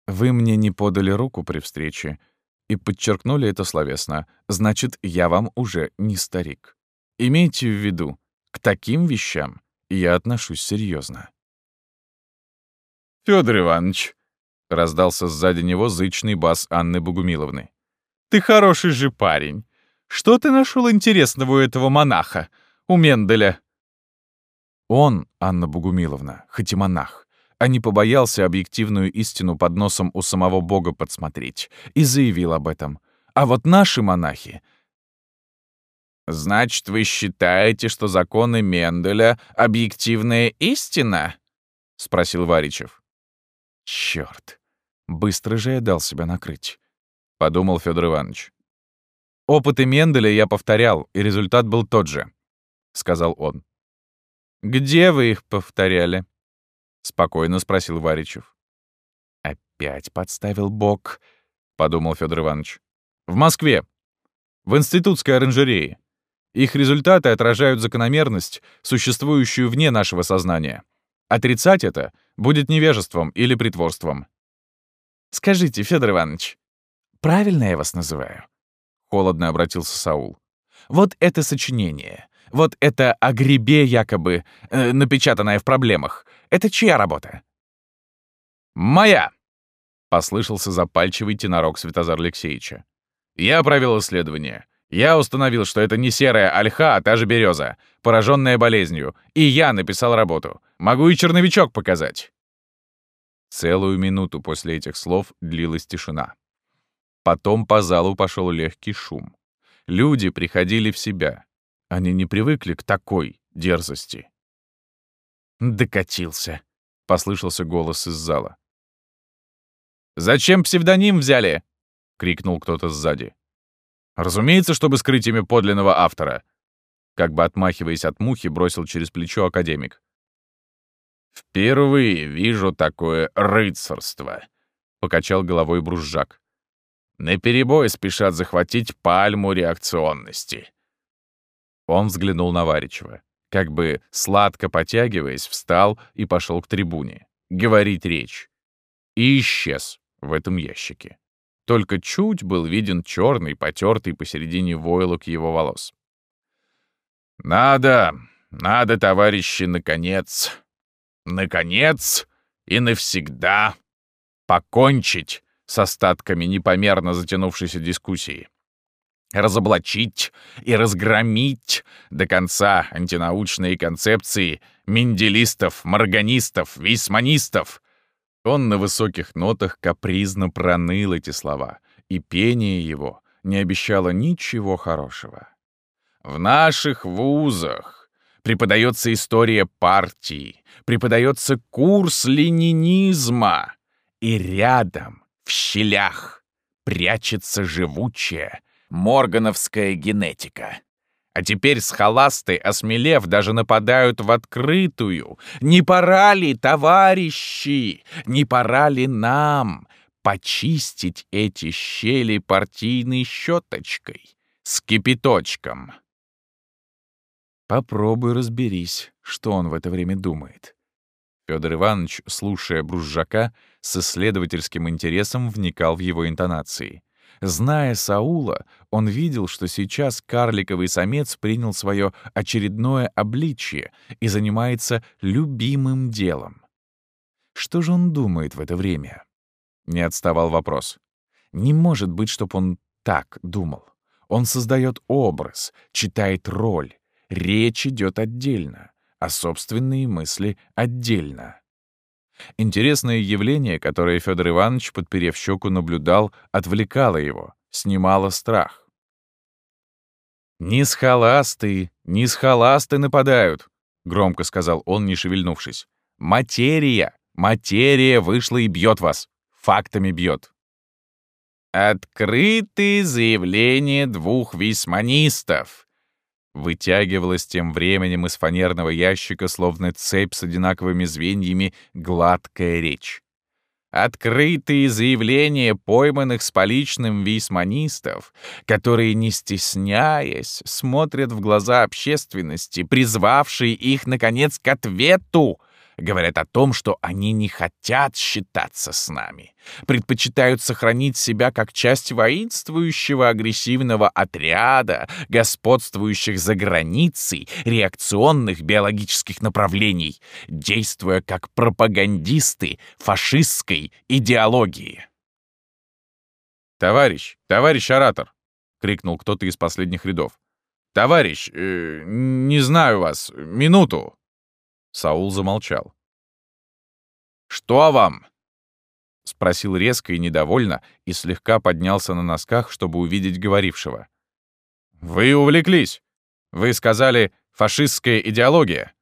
«Вы мне не подали руку при встрече и подчеркнули это словесно. Значит, я вам уже не старик. Имейте в виду, к таким вещам я отношусь серьезно. Федор Иванович, раздался сзади него зычный бас Анны Богумиловны. Ты хороший же парень. Что ты нашел интересного у этого монаха, у Менделя? Он, Анна Богумиловна, хоть и монах, а не побоялся объективную истину под носом у самого Бога подсмотреть и заявил об этом. А вот наши монахи «Значит, вы считаете, что законы Менделя — объективная истина?» — спросил Варичев. «Чёрт! Быстро же я дал себя накрыть», — подумал Федор Иванович. «Опыты Менделя я повторял, и результат был тот же», — сказал он. «Где вы их повторяли?» — спокойно спросил Варичев. «Опять подставил бок», — подумал Федор Иванович. «В Москве. В институтской оранжерее. Их результаты отражают закономерность, существующую вне нашего сознания. Отрицать это будет невежеством или притворством. «Скажите, Федор Иванович, правильно я вас называю?» — холодно обратился Саул. «Вот это сочинение, вот это о грибе якобы, э, напечатанное в проблемах, это чья работа?» «Моя!» — послышался запальчивый тенорок Святозар Алексеевича. «Я провел исследование. Я установил, что это не серая ольха, а та же береза, пораженная болезнью, и я написал работу. Могу и черновичок показать». Целую минуту после этих слов длилась тишина. Потом по залу пошел легкий шум. Люди приходили в себя. Они не привыкли к такой дерзости. «Докатился», — послышался голос из зала. «Зачем псевдоним взяли?» — крикнул кто-то сзади. Разумеется, чтобы скрыть имя подлинного автора. Как бы отмахиваясь от мухи, бросил через плечо академик. «Впервые вижу такое рыцарство», — покачал головой бружжак. «Наперебой спешат захватить пальму реакционности». Он взглянул на Варичева. Как бы сладко потягиваясь, встал и пошел к трибуне. Говорить речь. И исчез в этом ящике. Только чуть был виден черный, потертый посередине войлок его волос. «Надо, надо, товарищи, наконец, наконец и навсегда покончить с остатками непомерно затянувшейся дискуссии. разоблачить и разгромить до конца антинаучные концепции менделистов, морганистов, вейсманистов. Он на высоких нотах капризно проныл эти слова, и пение его не обещало ничего хорошего. В наших вузах преподается история партии, преподается курс ленинизма, и рядом, в щелях, прячется живучая моргановская генетика. А теперь схоласты, осмелев, даже нападают в открытую. Не пора ли, товарищи, не пора ли нам почистить эти щели партийной щеточкой с кипяточком? Попробуй разберись, что он в это время думает. Федор Иванович, слушая Бружжака, с исследовательским интересом вникал в его интонации. Зная Саула, он видел, что сейчас карликовый самец принял свое очередное обличие и занимается любимым делом. Что же он думает в это время? Не отставал вопрос. Не может быть, чтоб он так думал. Он создает образ, читает роль. Речь идет отдельно, а собственные мысли отдельно. Интересное явление, которое Федор Иванович, подперев щеку, наблюдал, отвлекало его, снимало страх. «Не схоласты, не схоласты нападают», — громко сказал он, не шевельнувшись. «Материя, материя вышла и бьет вас, фактами бьет». «Открытые заявления двух висманистов», Вытягивалась тем временем из фанерного ящика, словно цепь с одинаковыми звеньями, гладкая речь. Открытые заявления пойманных с поличным висманистов, которые, не стесняясь, смотрят в глаза общественности, призвавшие их, наконец, к ответу говорят о том, что они не хотят считаться с нами, предпочитают сохранить себя как часть воинствующего агрессивного отряда, господствующих за границей реакционных биологических направлений, действуя как пропагандисты фашистской идеологии. «Товарищ, товарищ оратор!» — крикнул кто-то из последних рядов. «Товарищ, э, не знаю вас, минуту!» Саул замолчал. «Что вам?» — спросил резко и недовольно и слегка поднялся на носках, чтобы увидеть говорившего. «Вы увлеклись. Вы сказали «фашистская идеология».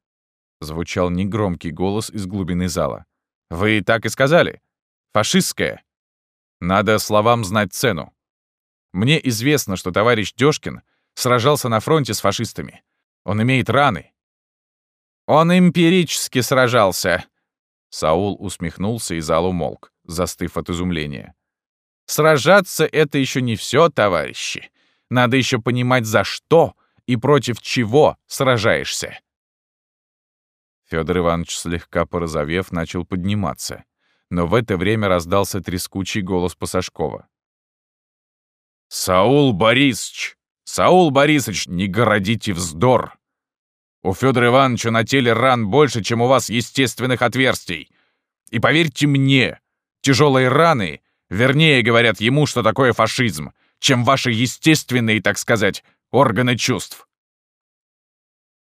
Звучал негромкий голос из глубины зала. «Вы так и сказали. Фашистская. Надо словам знать цену. Мне известно, что товарищ Дёшкин сражался на фронте с фашистами. Он имеет раны, он эмпирически сражался. Саул усмехнулся и зал умолк, застыв от изумления. Сражаться — это еще не все, товарищи. Надо еще понимать, за что и против чего сражаешься. Федор Иванович, слегка порозовев, начал подниматься. Но в это время раздался трескучий голос Пасашкова. «Саул Борисович! Саул Борисович, не городите вздор! У Федора Ивановича на теле ран больше, чем у вас естественных отверстий. И поверьте мне, тяжелые раны, вернее говорят ему, что такое фашизм, чем ваши естественные, так сказать, органы чувств.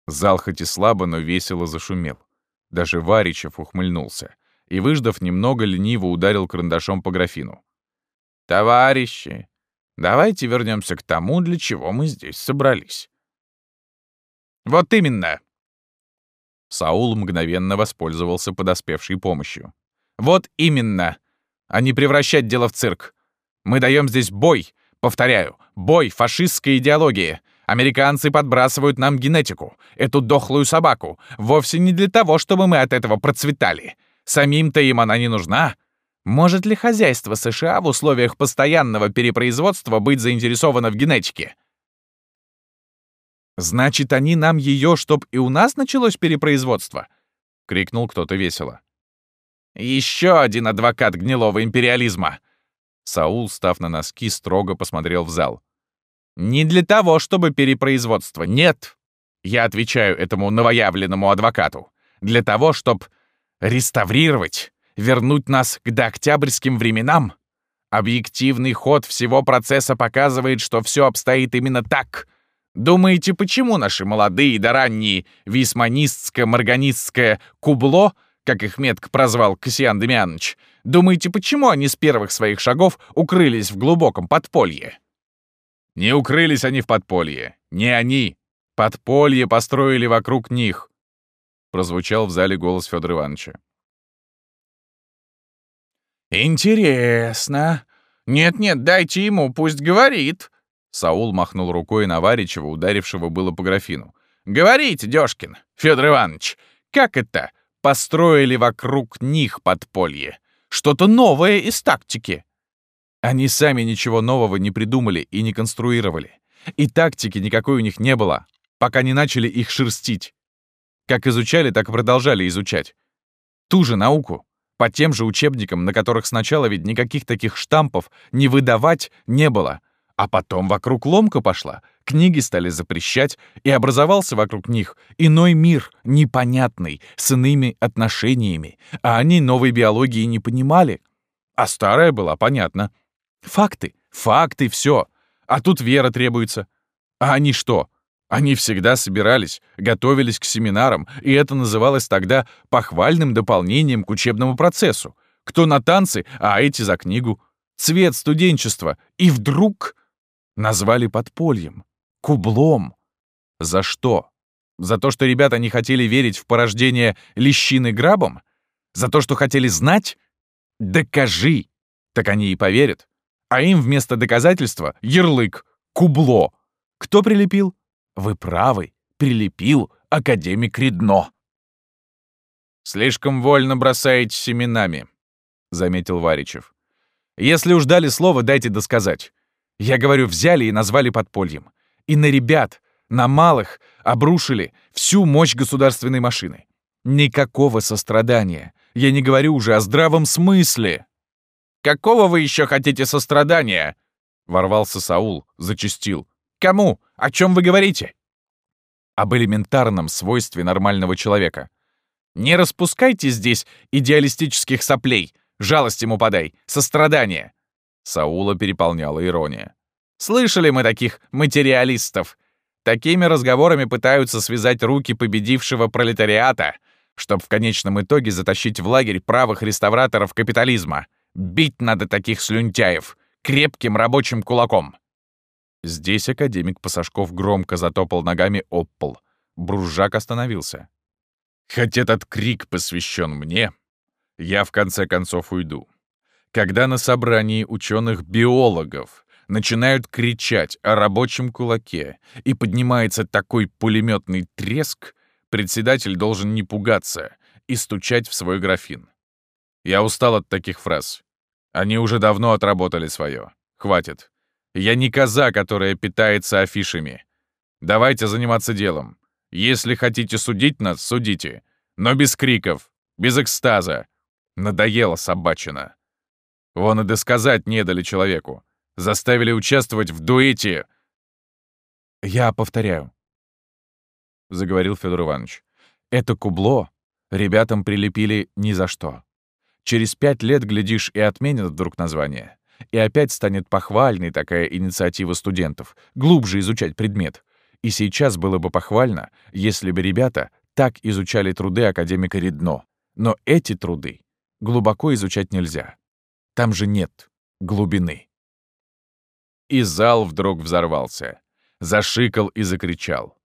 Зал хоть и слабо, но весело зашумел. Даже Варичев ухмыльнулся и, выждав немного, лениво ударил карандашом по графину. «Товарищи, давайте вернемся к тому, для чего мы здесь собрались. «Вот именно!» Саул мгновенно воспользовался подоспевшей помощью. «Вот именно! А не превращать дело в цирк! Мы даем здесь бой! Повторяю, бой фашистской идеологии! Американцы подбрасывают нам генетику, эту дохлую собаку, вовсе не для того, чтобы мы от этого процветали. Самим-то им она не нужна. Может ли хозяйство США в условиях постоянного перепроизводства быть заинтересовано в генетике? «Значит, они нам ее, чтоб и у нас началось перепроизводство?» — крикнул кто-то весело. «Еще один адвокат гнилого империализма!» Саул, став на носки, строго посмотрел в зал. «Не для того, чтобы перепроизводство, нет!» Я отвечаю этому новоявленному адвокату. «Для того, чтобы реставрировать, вернуть нас к дооктябрьским временам, Объективный ход всего процесса показывает, что все обстоит именно так. Думаете, почему наши молодые да ранние висманистское-марганистское кубло, как их метко прозвал Кассиан Демьянович, думаете, почему они с первых своих шагов укрылись в глубоком подполье? Не укрылись они в подполье. Не они. Подполье построили вокруг них. Прозвучал в зале голос Федора Ивановича. «Интересно. Нет-нет, дайте ему, пусть говорит». Саул махнул рукой на Варичева, ударившего было по графину. «Говорите, Дёшкин, Федор Иванович, как это построили вокруг них подполье? Что-то новое из тактики». Они сами ничего нового не придумали и не конструировали. И тактики никакой у них не было, пока не начали их шерстить. Как изучали, так и продолжали изучать. Ту же науку, по тем же учебникам, на которых сначала ведь никаких таких штампов не выдавать не было. А потом вокруг ломка пошла, книги стали запрещать, и образовался вокруг них иной мир, непонятный, с иными отношениями. А они новой биологии не понимали. А старая была понятна. Факты, факты, все. А тут вера требуется. А они что? Они всегда собирались, готовились к семинарам, и это называлось тогда похвальным дополнением к учебному процессу. Кто на танцы, а эти за книгу. Цвет студенчества. И вдруг назвали подпольем, кублом. За что? За то, что ребята не хотели верить в порождение лещины грабом? За то, что хотели знать? Докажи! Так они и поверят. А им вместо доказательства — ярлык, кубло. Кто прилепил? Вы правы, прилепил академик Редно. «Слишком вольно бросаете семенами», — заметил Варичев. «Если уж дали слово, дайте досказать. Я говорю, взяли и назвали подпольем. И на ребят, на малых, обрушили всю мощь государственной машины. Никакого сострадания. Я не говорю уже о здравом смысле». «Какого вы еще хотите сострадания?» Ворвался Саул, зачастил. Кому? О чем вы говорите? Об элементарном свойстве нормального человека. Не распускайте здесь идеалистических соплей. Жалость ему подай, сострадание. Саула переполняла ирония. Слышали мы таких материалистов. Такими разговорами пытаются связать руки победившего пролетариата, чтобы в конечном итоге затащить в лагерь правых реставраторов капитализма. Бить надо таких слюнтяев крепким рабочим кулаком. Здесь академик Пасашков громко затопал ногами об пол. Бружак остановился. «Хоть этот крик посвящен мне, я в конце концов уйду. Когда на собрании ученых-биологов начинают кричать о рабочем кулаке и поднимается такой пулеметный треск, председатель должен не пугаться и стучать в свой графин. Я устал от таких фраз. Они уже давно отработали свое. Хватит. Я не коза, которая питается афишами. Давайте заниматься делом. Если хотите судить нас, судите. Но без криков, без экстаза. Надоело собачина. Вон и досказать не дали человеку. Заставили участвовать в дуэте. «Я повторяю», — заговорил Федор Иванович. «Это кубло ребятам прилепили ни за что. Через пять лет, глядишь, и отменят вдруг название. И опять станет похвальной такая инициатива студентов, глубже изучать предмет. И сейчас было бы похвально, если бы ребята так изучали труды академика Редно. Но эти труды глубоко изучать нельзя. Там же нет глубины. И зал вдруг взорвался. Зашикал и закричал.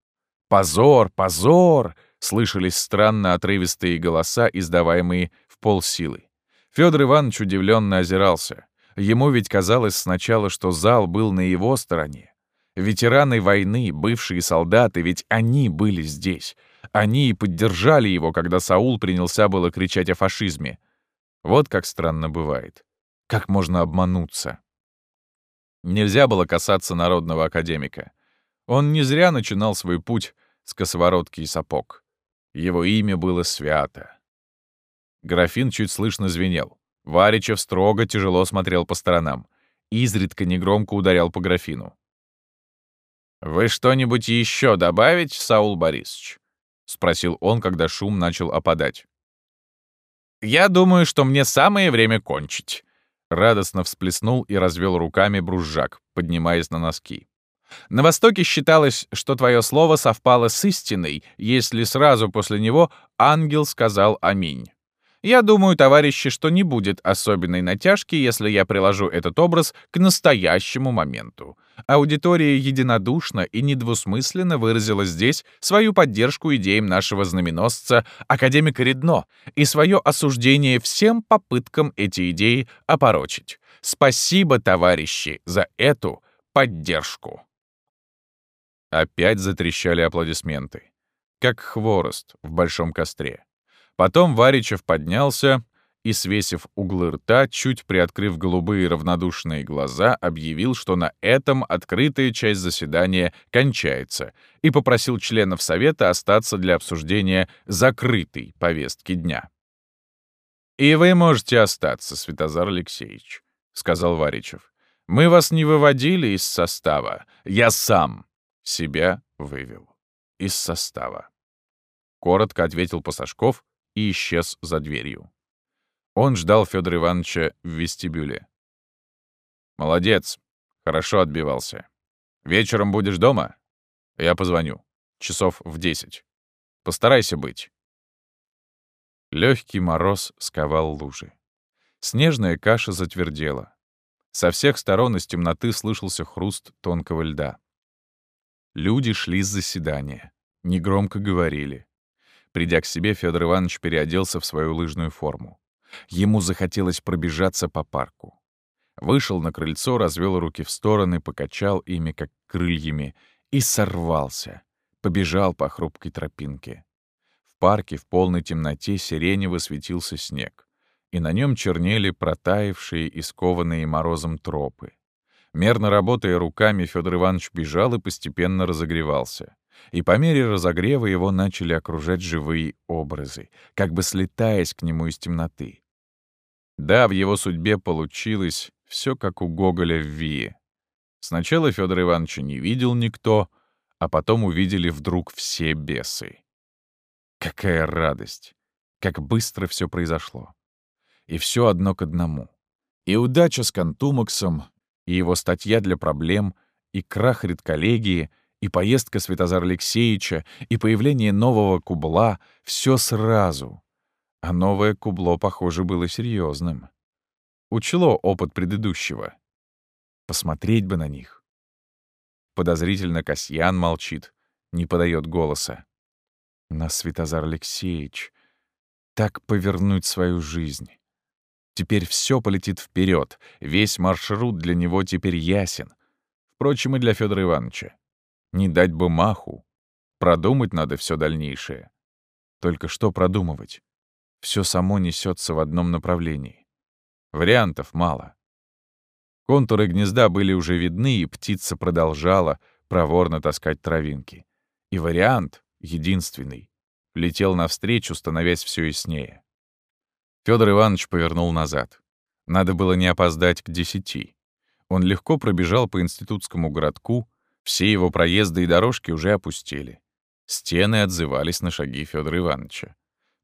«Позор! Позор!» — слышались странно отрывистые голоса, издаваемые в полсилы. Федор Иванович удивленно озирался. Ему ведь казалось сначала, что зал был на его стороне. Ветераны войны, бывшие солдаты, ведь они были здесь. Они и поддержали его, когда Саул принялся было кричать о фашизме. Вот как странно бывает. Как можно обмануться? Нельзя было касаться народного академика. Он не зря начинал свой путь с косоворотки и сапог. Его имя было свято. Графин чуть слышно звенел. Варичев строго тяжело смотрел по сторонам. Изредка негромко ударял по графину. «Вы что-нибудь еще добавить, Саул Борисович?» — спросил он, когда шум начал опадать. «Я думаю, что мне самое время кончить», — радостно всплеснул и развел руками бружжак, поднимаясь на носки. На Востоке считалось, что твое слово совпало с истиной, если сразу после него ангел сказал «Аминь». Я думаю, товарищи, что не будет особенной натяжки, если я приложу этот образ к настоящему моменту. Аудитория единодушно и недвусмысленно выразила здесь свою поддержку идеям нашего знаменосца, академика Редно, и свое осуждение всем попыткам эти идеи опорочить. Спасибо, товарищи, за эту поддержку. Опять затрещали аплодисменты, как хворост в большом костре. Потом Варичев поднялся и, свесив углы рта, чуть приоткрыв голубые равнодушные глаза, объявил, что на этом открытая часть заседания кончается, и попросил членов Совета остаться для обсуждения закрытой повестки дня. «И вы можете остаться, Святозар Алексеевич», — сказал Варичев. «Мы вас не выводили из состава. Я сам себя вывел из состава». Коротко ответил Пасашков и исчез за дверью. Он ждал Федора Ивановича в вестибюле. «Молодец, хорошо отбивался. Вечером будешь дома? Я позвоню. Часов в десять. Постарайся быть». Легкий мороз сковал лужи. Снежная каша затвердела. Со всех сторон из темноты слышался хруст тонкого льда. Люди шли с заседания, негромко говорили. Придя к себе, Федор Иванович переоделся в свою лыжную форму. Ему захотелось пробежаться по парку. Вышел на крыльцо, развел руки в стороны, покачал ими, как крыльями, и сорвался. Побежал по хрупкой тропинке. В парке в полной темноте сиренево светился снег, и на нем чернели протаявшие и скованные морозом тропы. Мерно работая руками, Федор Иванович бежал и постепенно разогревался и по мере разогрева его начали окружать живые образы, как бы слетаясь к нему из темноты. Да, в его судьбе получилось все как у Гоголя в Вие. Сначала Федор Ивановича не видел никто, а потом увидели вдруг все бесы. Какая радость! Как быстро все произошло. И все одно к одному. И удача с Контумаксом, и его статья для проблем, и крах редколлегии — и поездка Святозара Алексеевича, и появление нового кубла — все сразу. А новое кубло, похоже, было серьезным. Учло опыт предыдущего. Посмотреть бы на них. Подозрительно Касьян молчит, не подает голоса. На Святозар Алексеевич. Так повернуть свою жизнь. Теперь все полетит вперед, весь маршрут для него теперь ясен. Впрочем, и для Федора Ивановича. Не дать бы маху. Продумать надо все дальнейшее. Только что продумывать? Все само несется в одном направлении. Вариантов мало. Контуры гнезда были уже видны, и птица продолжала проворно таскать травинки. И вариант, единственный, летел навстречу, становясь все яснее. Федор Иванович повернул назад. Надо было не опоздать к десяти. Он легко пробежал по институтскому городку, все его проезды и дорожки уже опустели. Стены отзывались на шаги Федора Ивановича.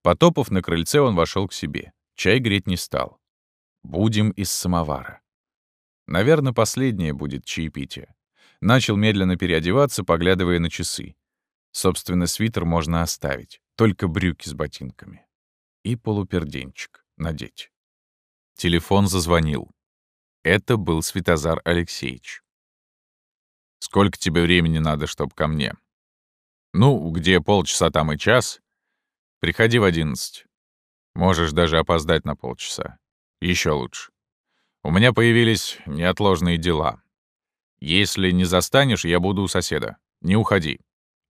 Потопав на крыльце, он вошел к себе. Чай греть не стал. Будем из самовара. Наверное, последнее будет чаепитие. Начал медленно переодеваться, поглядывая на часы. Собственно, свитер можно оставить, только брюки с ботинками. И полуперденчик надеть. Телефон зазвонил. Это был Светозар Алексеевич. Сколько тебе времени надо, чтоб ко мне? Ну, где полчаса, там и час. Приходи в одиннадцать. Можешь даже опоздать на полчаса. Еще лучше. У меня появились неотложные дела. Если не застанешь, я буду у соседа. Не уходи.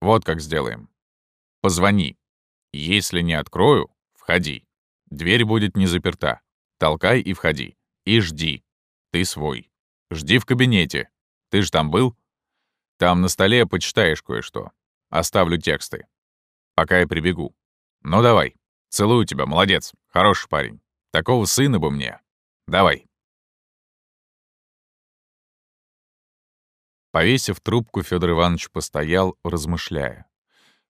Вот как сделаем. Позвони. Если не открою, входи. Дверь будет не заперта. Толкай и входи. И жди. Ты свой. Жди в кабинете. Ты ж там был? Там на столе почитаешь кое-что. Оставлю тексты. Пока я прибегу. Ну давай. Целую тебя, молодец. Хороший парень. Такого сына бы мне. Давай. Повесив трубку, Федор Иванович постоял, размышляя.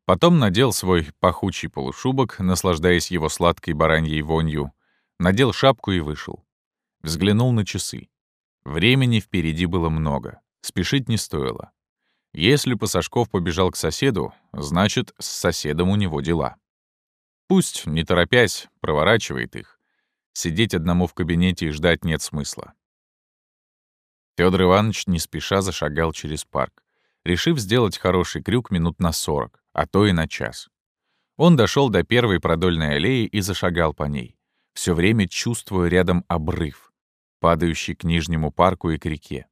Потом надел свой пахучий полушубок, наслаждаясь его сладкой бараньей вонью, надел шапку и вышел. Взглянул на часы. Времени впереди было много. Спешить не стоило. Если Пасашков побежал к соседу, значит, с соседом у него дела. Пусть, не торопясь, проворачивает их. Сидеть одному в кабинете и ждать нет смысла. Федор Иванович не спеша зашагал через парк, решив сделать хороший крюк минут на сорок, а то и на час. Он дошел до первой продольной аллеи и зашагал по ней, все время чувствуя рядом обрыв, падающий к нижнему парку и к реке.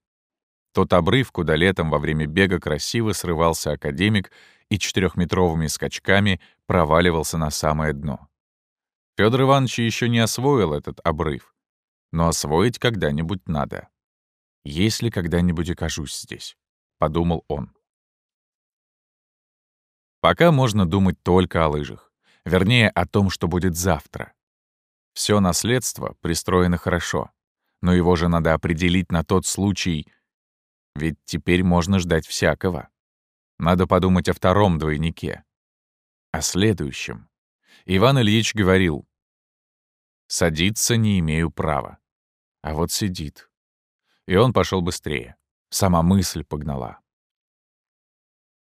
Тот обрыв, куда летом во время бега красиво срывался академик и четырехметровыми скачками проваливался на самое дно. Федор Иванович еще не освоил этот обрыв, но освоить когда-нибудь надо. «Если когда-нибудь окажусь здесь», — подумал он. Пока можно думать только о лыжах. Вернее, о том, что будет завтра. Все наследство пристроено хорошо, но его же надо определить на тот случай, ведь теперь можно ждать всякого. Надо подумать о втором двойнике. О следующем. Иван Ильич говорил, «Садиться не имею права». А вот сидит. И он пошел быстрее. Сама мысль погнала.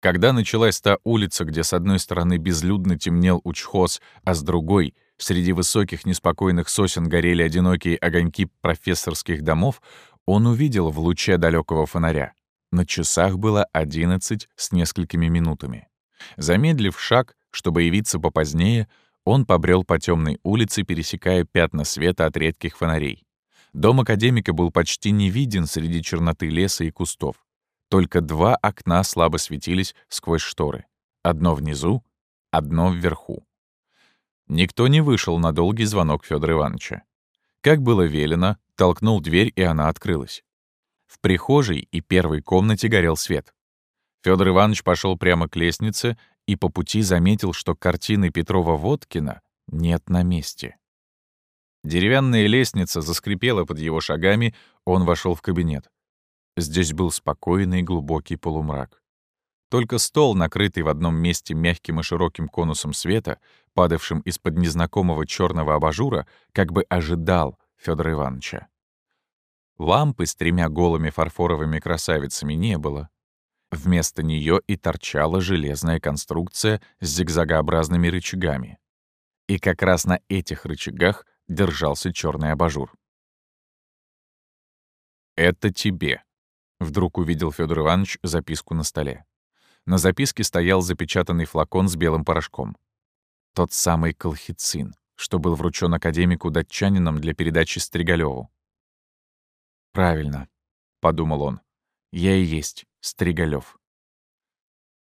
Когда началась та улица, где с одной стороны безлюдно темнел учхоз, а с другой — среди высоких неспокойных сосен горели одинокие огоньки профессорских домов, он увидел в луче далекого фонаря. На часах было одиннадцать с несколькими минутами. Замедлив шаг, чтобы явиться попозднее, он побрел по темной улице, пересекая пятна света от редких фонарей. Дом академика был почти не виден среди черноты леса и кустов. Только два окна слабо светились сквозь шторы. Одно внизу, одно вверху. Никто не вышел на долгий звонок Федора Ивановича. Как было велено, толкнул дверь, и она открылась. В прихожей и первой комнате горел свет. Федор Иванович пошел прямо к лестнице и по пути заметил, что картины Петрова-Водкина нет на месте. Деревянная лестница заскрипела под его шагами, он вошел в кабинет. Здесь был спокойный глубокий полумрак. Только стол, накрытый в одном месте мягким и широким конусом света, падавшим из-под незнакомого черного абажура, как бы ожидал Федора Ивановича. Лампы с тремя голыми фарфоровыми красавицами не было. Вместо нее и торчала железная конструкция с зигзагообразными рычагами. И как раз на этих рычагах держался черный абажур. «Это тебе», — вдруг увидел Федор Иванович записку на столе. На записке стоял запечатанный флакон с белым порошком. Тот самый колхицин, что был вручен академику датчанином для передачи Стригалеву. «Правильно», — подумал он, — «я и есть Стригалев.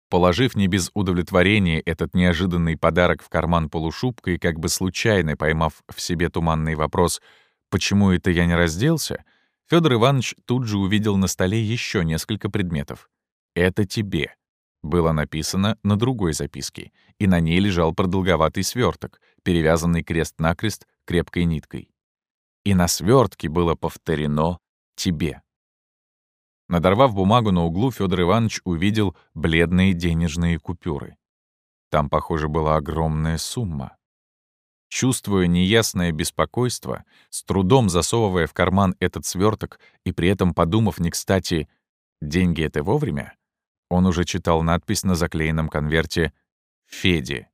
Положив не без удовлетворения этот неожиданный подарок в карман полушубка и как бы случайно поймав в себе туманный вопрос «почему это я не разделся?», Федор Иванович тут же увидел на столе еще несколько предметов. «Это тебе», было написано на другой записке, и на ней лежал продолговатый сверток, перевязанный крест-накрест крепкой ниткой. И на свертке было повторено «тебе». Надорвав бумагу на углу, Федор Иванович увидел бледные денежные купюры. Там, похоже, была огромная сумма. Чувствуя неясное беспокойство, с трудом засовывая в карман этот сверток и при этом подумав не кстати, деньги это вовремя, он уже читал надпись на заклеенном конверте «Феди».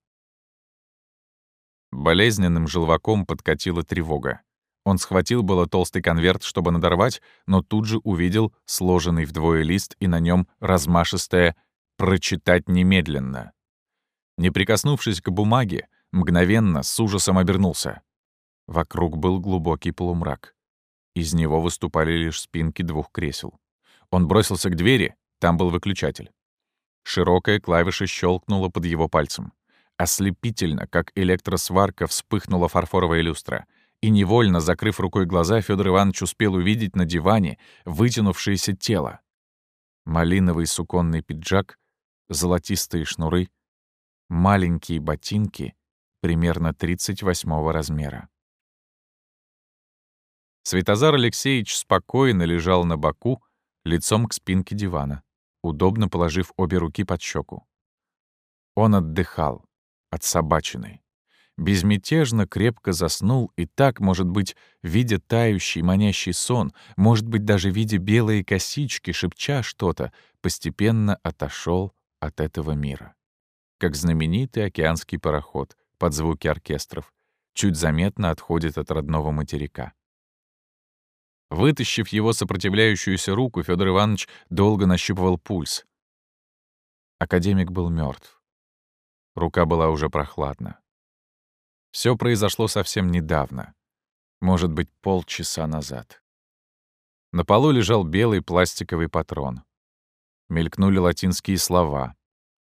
Болезненным желваком подкатила тревога. Он схватил было толстый конверт, чтобы надорвать, но тут же увидел сложенный вдвое лист и на нем размашистое «Прочитать немедленно». Не прикоснувшись к бумаге, мгновенно с ужасом обернулся. Вокруг был глубокий полумрак. Из него выступали лишь спинки двух кресел. Он бросился к двери, там был выключатель. Широкая клавиша щелкнула под его пальцем. Ослепительно, как электросварка, вспыхнула фарфоровая люстра. И невольно, закрыв рукой глаза, Федор Иванович успел увидеть на диване вытянувшееся тело. Малиновый суконный пиджак, золотистые шнуры, маленькие ботинки примерно 38 размера. Светозар Алексеевич спокойно лежал на боку, лицом к спинке дивана удобно положив обе руки под щеку. Он отдыхал от собачины. безмятежно крепко заснул и так, может быть, видя тающий, манящий сон, может быть, даже видя белые косички, шепча что-то, постепенно отошел от этого мира. Как знаменитый океанский пароход под звуки оркестров, чуть заметно отходит от родного материка. Вытащив его сопротивляющуюся руку, Федор Иванович долго нащупывал пульс. Академик был мертв. Рука была уже прохладна. Все произошло совсем недавно. Может быть, полчаса назад. На полу лежал белый пластиковый патрон. Мелькнули латинские слова.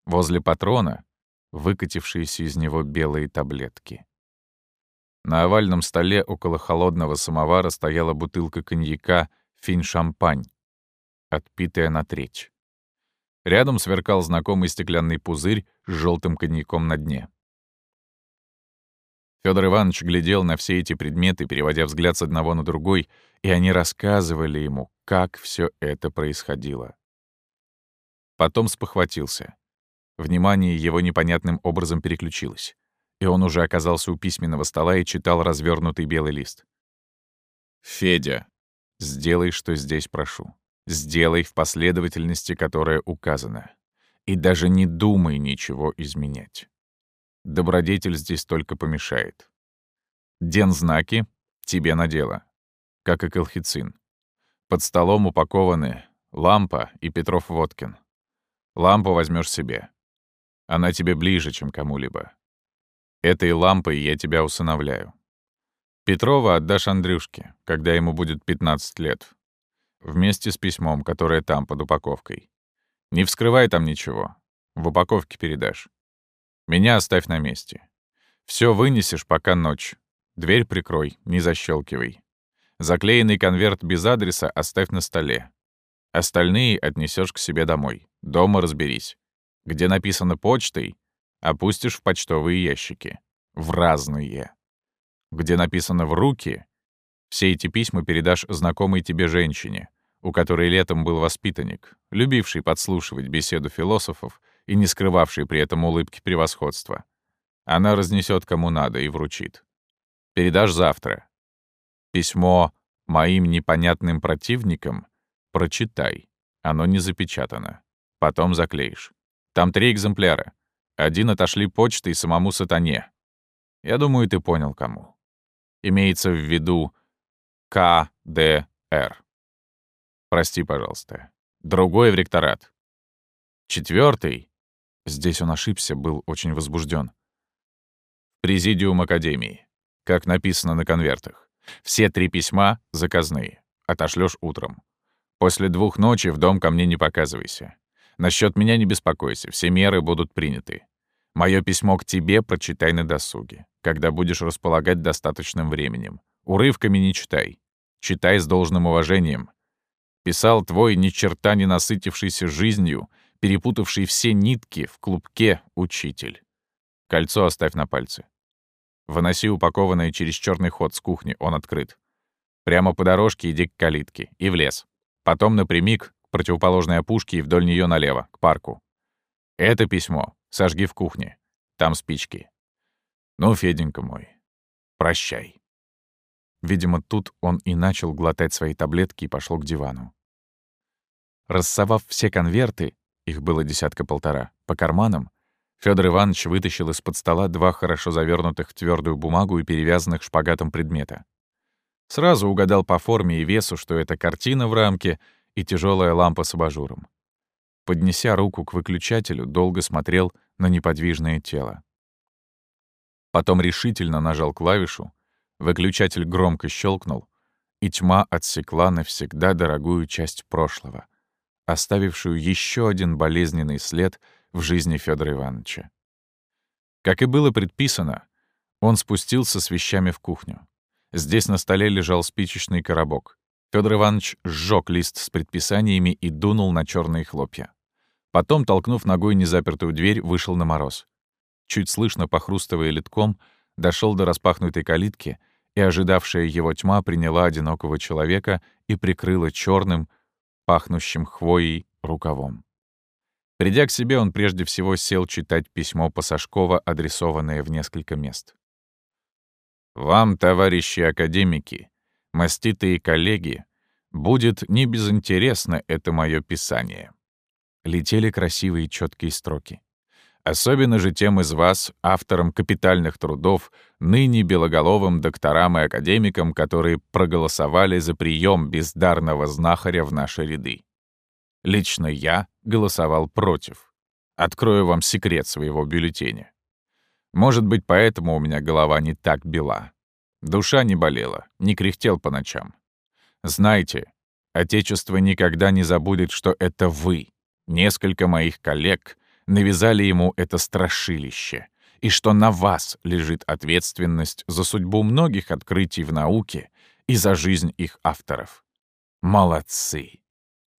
Возле патрона — выкатившиеся из него белые таблетки. На овальном столе около холодного самовара стояла бутылка коньяка «Финь-шампань», отпитая на треть. Рядом сверкал знакомый стеклянный пузырь с желтым коньяком на дне. Федор Иванович глядел на все эти предметы, переводя взгляд с одного на другой, и они рассказывали ему, как все это происходило. Потом спохватился. Внимание его непонятным образом переключилось и он уже оказался у письменного стола и читал развернутый белый лист. «Федя, сделай, что здесь прошу. Сделай в последовательности, которая указана. И даже не думай ничего изменять. Добродетель здесь только помешает. Ден-знаки тебе на дело, как и колхицин. Под столом упакованы лампа и Петров Водкин. Лампу возьмешь себе. Она тебе ближе, чем кому-либо. Этой лампой я тебя усыновляю. Петрова отдашь Андрюшке, когда ему будет 15 лет. Вместе с письмом, которое там под упаковкой. Не вскрывай там ничего. В упаковке передашь. Меня оставь на месте. Все вынесешь, пока ночь. Дверь прикрой, не защелкивай. Заклеенный конверт без адреса оставь на столе. Остальные отнесешь к себе домой. Дома разберись. Где написано почтой, опустишь в почтовые ящики. В разные. Где написано «в руки», все эти письма передашь знакомой тебе женщине, у которой летом был воспитанник, любивший подслушивать беседу философов и не скрывавший при этом улыбки превосходства. Она разнесет кому надо и вручит. Передашь завтра. Письмо «Моим непонятным противникам» прочитай. Оно не запечатано. Потом заклеишь. Там три экземпляра. Один отошли почтой самому сатане. Я думаю, ты понял, кому. Имеется в виду КДР. Прости, пожалуйста. Другой в ректорат. Четвертый. Здесь он ошибся, был очень возбужден. Президиум Академии. Как написано на конвертах. Все три письма заказные. Отошлешь утром. После двух ночи в дом ко мне не показывайся. Насчет меня не беспокойся, все меры будут приняты. Мое письмо к тебе прочитай на досуге, когда будешь располагать достаточным временем. Урывками не читай. Читай с должным уважением. Писал твой ни черта не насытившийся жизнью, перепутавший все нитки в клубке учитель. Кольцо оставь на пальце. Выноси упакованное через черный ход с кухни, он открыт. Прямо по дорожке иди к калитке и в лес. Потом напрямик противоположной опушке и вдоль нее налево, к парку. Это письмо сожги в кухне. Там спички. Ну, Феденька мой, прощай. Видимо, тут он и начал глотать свои таблетки и пошел к дивану. Рассовав все конверты, их было десятка-полтора, по карманам, Федор Иванович вытащил из-под стола два хорошо завернутых в твердую бумагу и перевязанных шпагатом предмета. Сразу угадал по форме и весу, что это картина в рамке — и тяжелая лампа с абажуром. Поднеся руку к выключателю, долго смотрел на неподвижное тело. Потом решительно нажал клавишу, выключатель громко щелкнул, и тьма отсекла навсегда дорогую часть прошлого, оставившую еще один болезненный след в жизни Федора Ивановича. Как и было предписано, он спустился с вещами в кухню. Здесь на столе лежал спичечный коробок. Федор Иванович сжег лист с предписаниями и дунул на черные хлопья. Потом, толкнув ногой незапертую дверь, вышел на мороз. Чуть слышно похрустывая литком, дошел до распахнутой калитки, и ожидавшая его тьма приняла одинокого человека и прикрыла черным, пахнущим хвоей, рукавом. Придя к себе, он прежде всего сел читать письмо Пасашкова, адресованное в несколько мест. Вам, товарищи академики, маститые коллеги, будет не безинтересно это мое писание. Летели красивые четкие строки. Особенно же тем из вас, авторам капитальных трудов, ныне белоголовым докторам и академикам, которые проголосовали за прием бездарного знахаря в наши ряды. Лично я голосовал против. Открою вам секрет своего бюллетеня. Может быть, поэтому у меня голова не так бела. Душа не болела, не кряхтел по ночам. Знайте, Отечество никогда не забудет, что это вы, несколько моих коллег, навязали ему это страшилище, и что на вас лежит ответственность за судьбу многих открытий в науке и за жизнь их авторов. Молодцы!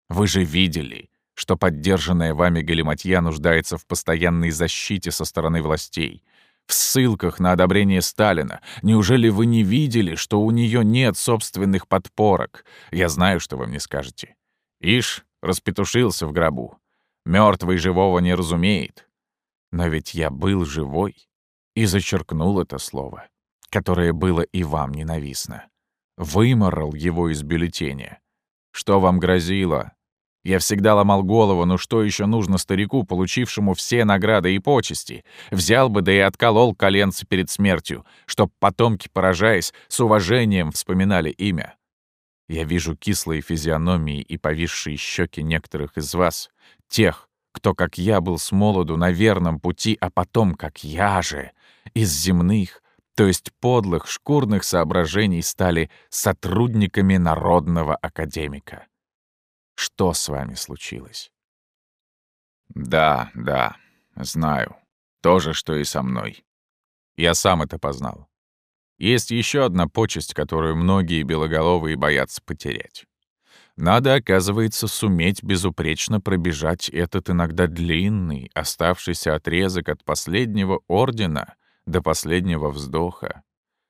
Вы же видели, что поддержанная вами галиматья нуждается в постоянной защите со стороны властей, в ссылках на одобрение Сталина. Неужели вы не видели, что у нее нет собственных подпорок? Я знаю, что вы мне скажете. Ишь, распетушился в гробу. Мертвый живого не разумеет. Но ведь я был живой и зачеркнул это слово, которое было и вам ненавистно. Выморал его из бюллетеня. Что вам грозило? Я всегда ломал голову, ну что еще нужно старику, получившему все награды и почести? Взял бы, да и отколол коленцы перед смертью, чтоб потомки, поражаясь, с уважением вспоминали имя. Я вижу кислые физиономии и повисшие щеки некоторых из вас, тех, кто, как я, был с молоду на верном пути, а потом, как я же, из земных, то есть подлых шкурных соображений стали сотрудниками народного академика. Что с вами случилось? Да, да, знаю. То же, что и со мной. Я сам это познал. Есть еще одна почесть, которую многие белоголовые боятся потерять. Надо, оказывается, суметь безупречно пробежать этот иногда длинный, оставшийся отрезок от последнего ордена до последнего вздоха,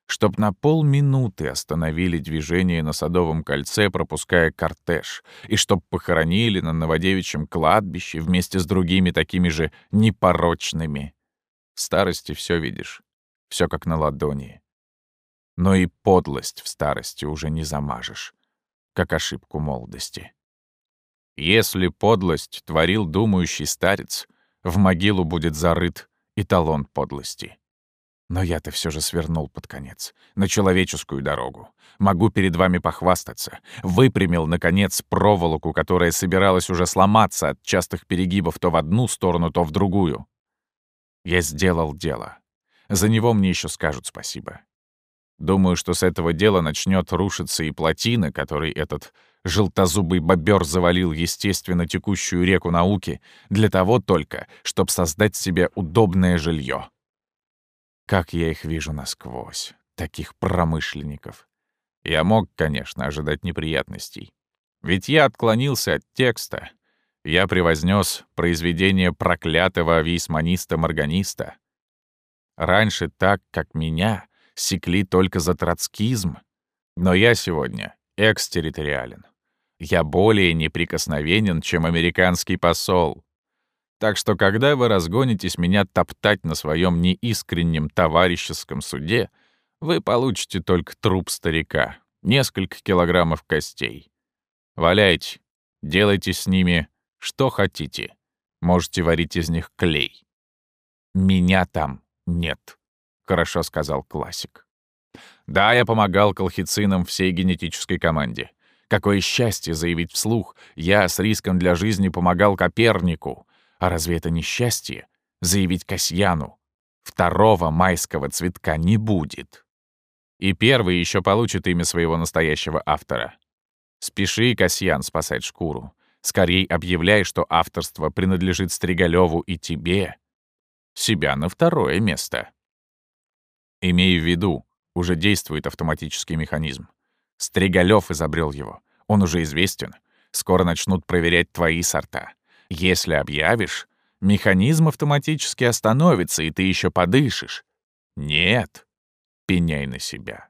чтоб на полминуты остановили движение на Садовом кольце, пропуская кортеж, и чтоб похоронили на Новодевичьем кладбище вместе с другими такими же непорочными. В старости все видишь, все как на ладони. Но и подлость в старости уже не замажешь, как ошибку молодости. Если подлость творил думающий старец, в могилу будет зарыт эталон подлости. Но я-то все же свернул под конец, на человеческую дорогу. Могу перед вами похвастаться. Выпрямил, наконец, проволоку, которая собиралась уже сломаться от частых перегибов то в одну сторону, то в другую. Я сделал дело. За него мне еще скажут спасибо. Думаю, что с этого дела начнет рушиться и плотина, которой этот желтозубый бобер завалил естественно текущую реку науки, для того только, чтобы создать себе удобное жилье. Как я их вижу насквозь, таких промышленников. Я мог, конечно, ожидать неприятностей. Ведь я отклонился от текста. Я превознес произведение проклятого висманиста-морганиста. Раньше так, как меня, секли только за троцкизм. Но я сегодня экстерриториален. Я более неприкосновенен, чем американский посол. Так что, когда вы разгонитесь меня топтать на своем неискреннем товарищеском суде, вы получите только труп старика, несколько килограммов костей. Валяйте, делайте с ними что хотите. Можете варить из них клей. Меня там нет, хорошо сказал классик. Да, я помогал колхицинам всей генетической команде. Какое счастье заявить вслух, я с риском для жизни помогал Копернику, а разве это не счастье — заявить Касьяну? Второго майского цветка не будет. И первый еще получит имя своего настоящего автора. Спеши, Касьян, спасать шкуру. Скорей объявляй, что авторство принадлежит Стригалеву и тебе. Себя на второе место. Имей в виду, уже действует автоматический механизм. Стригалев изобрел его. Он уже известен. Скоро начнут проверять твои сорта. Если объявишь, механизм автоматически остановится, и ты еще подышишь. Нет, пеняй на себя.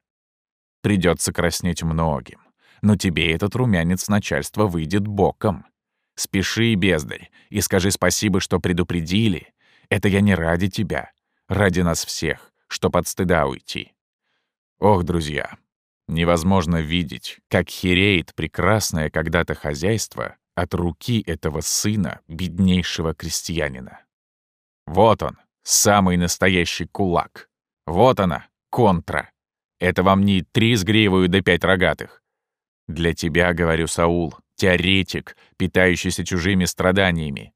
Придется краснеть многим, но тебе этот румянец начальства выйдет боком. Спеши, бездарь, и скажи спасибо, что предупредили. Это я не ради тебя, ради нас всех, чтоб от стыда уйти. Ох, друзья, невозможно видеть, как хереет прекрасное когда-то хозяйство от руки этого сына беднейшего крестьянина. Вот он, самый настоящий кулак. Вот она, контра. Это вам не три сгривую да пять рогатых. Для тебя, говорю, Саул, теоретик, питающийся чужими страданиями.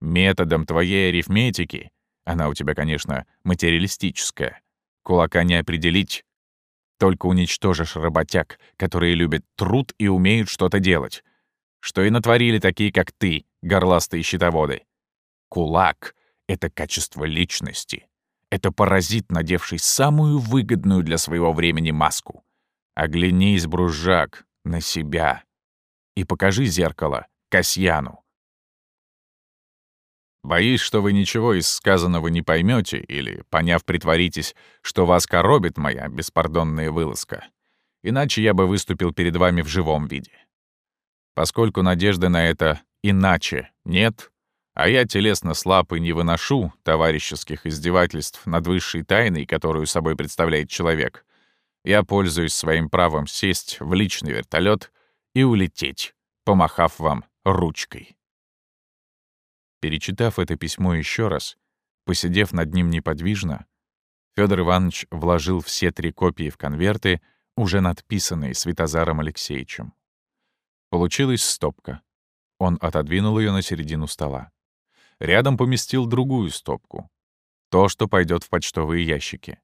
Методом твоей арифметики, она у тебя, конечно, материалистическая, кулака не определить. Только уничтожишь работяг, которые любят труд и умеют что-то делать. Что и натворили такие, как ты, горластые щитоводы. Кулак — это качество личности. Это паразит, надевший самую выгодную для своего времени маску. Оглянись, бружак, на себя. И покажи зеркало Касьяну. Боюсь, что вы ничего из сказанного не поймете или, поняв, притворитесь, что вас коробит моя беспардонная вылазка. Иначе я бы выступил перед вами в живом виде. Поскольку надежды на это «иначе» нет, а я телесно слаб и не выношу товарищеских издевательств над высшей тайной, которую собой представляет человек, я пользуюсь своим правом сесть в личный вертолет и улететь, помахав вам ручкой. Перечитав это письмо еще раз, посидев над ним неподвижно, Федор Иванович вложил все три копии в конверты, уже надписанные Святозаром Алексеевичем. Получилась стопка. Он отодвинул ее на середину стола. Рядом поместил другую стопку. То, что пойдет в почтовые ящики.